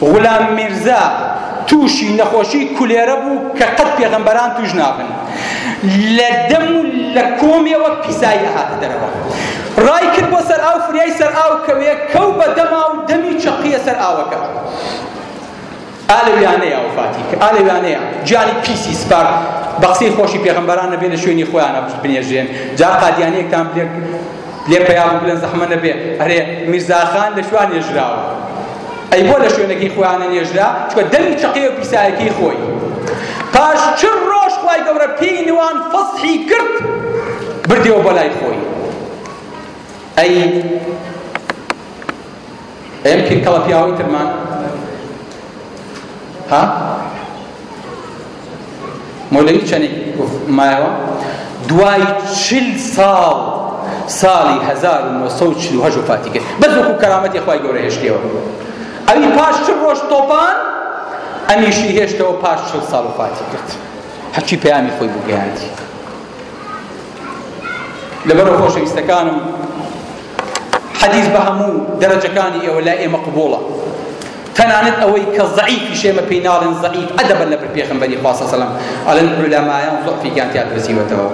A: غولام میرزا تووشی نەخۆشی کولێرە بوو کە قەت پێغەمبەران تووش نابن لە دەم و لە کۆمیەوە پیسایی دەهاتە دەرەوە ڕای کرد بۆ سەر ئاو فریای سەر ئاو کەوێ کەو بە دەما و دەمی چەقیە سەر ئاوەکە ئالەویانەیە وفاتی کە ئالەویانەیە جانی پیسی سپار بە قسەی خۆشی پێغەمبەران نەبێ لە شوێنی خۆیانە بنێژێن جا قادیانەیەکتان بێ لێ پەیام بلێن زەحمە نەبێ ئەرێ میرزا خان لە کوێ نێژراوە ئەی بۆ لە شوێنەکەی خۆیانە نێژرا چکە دەمی چقێ و پیسایەکەی خۆی پاش چل ڕۆژ خوای گەورە پێی نوان فەسحی کرد بردیەوە بۆ لای خۆی ئەی ئێم کێ کەڵە پیاوەی ترمان ها مۆلەوی چەنێک مایەوە دوای چل ساڵ ساڵی 1940 وفاتی کرد بەس وەکو کەرامەتی خوای گەورە هێشتەوە ئەوی پاش چل ڕۆژ تۆپان ئەمیشی هێشتەوە پاش چل ساڵ وفاتی کرد هەرچی پەیامی خۆی بگەیاندی لەبەرە خۆشەویستەکانم حەدیس بە هەموو دەرەجەکانی ئێوە لای ئێمە قبوڵە تەنانەت ئەوەی کە ضعیفی شێمە پێی ناڵێن ضعیف ئەدەبە لە بر پێخمبەری خوا سەلام ئەڵێن علەمایان ضعفیان تیا دۆزیوەتەوە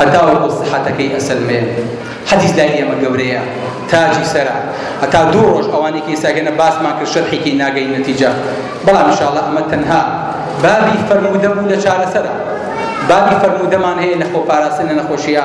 A: هەتا وەکو صحەتەکەی ئەسلمێ حەدیث لای ئێمە گەورەیە تاجی سەرە هەتا دوو ڕۆژ ئەوانێکی ئێساگەنە باسمان کرد شەرحێکی ناگەی نەتیجە بەڵام انشاءاللە ئەمە تەنها بابی فەرموودە بوو لە چارەسەرە بابی فەرموودەمان هەیە لە خۆپاراستن لە نەخۆشیە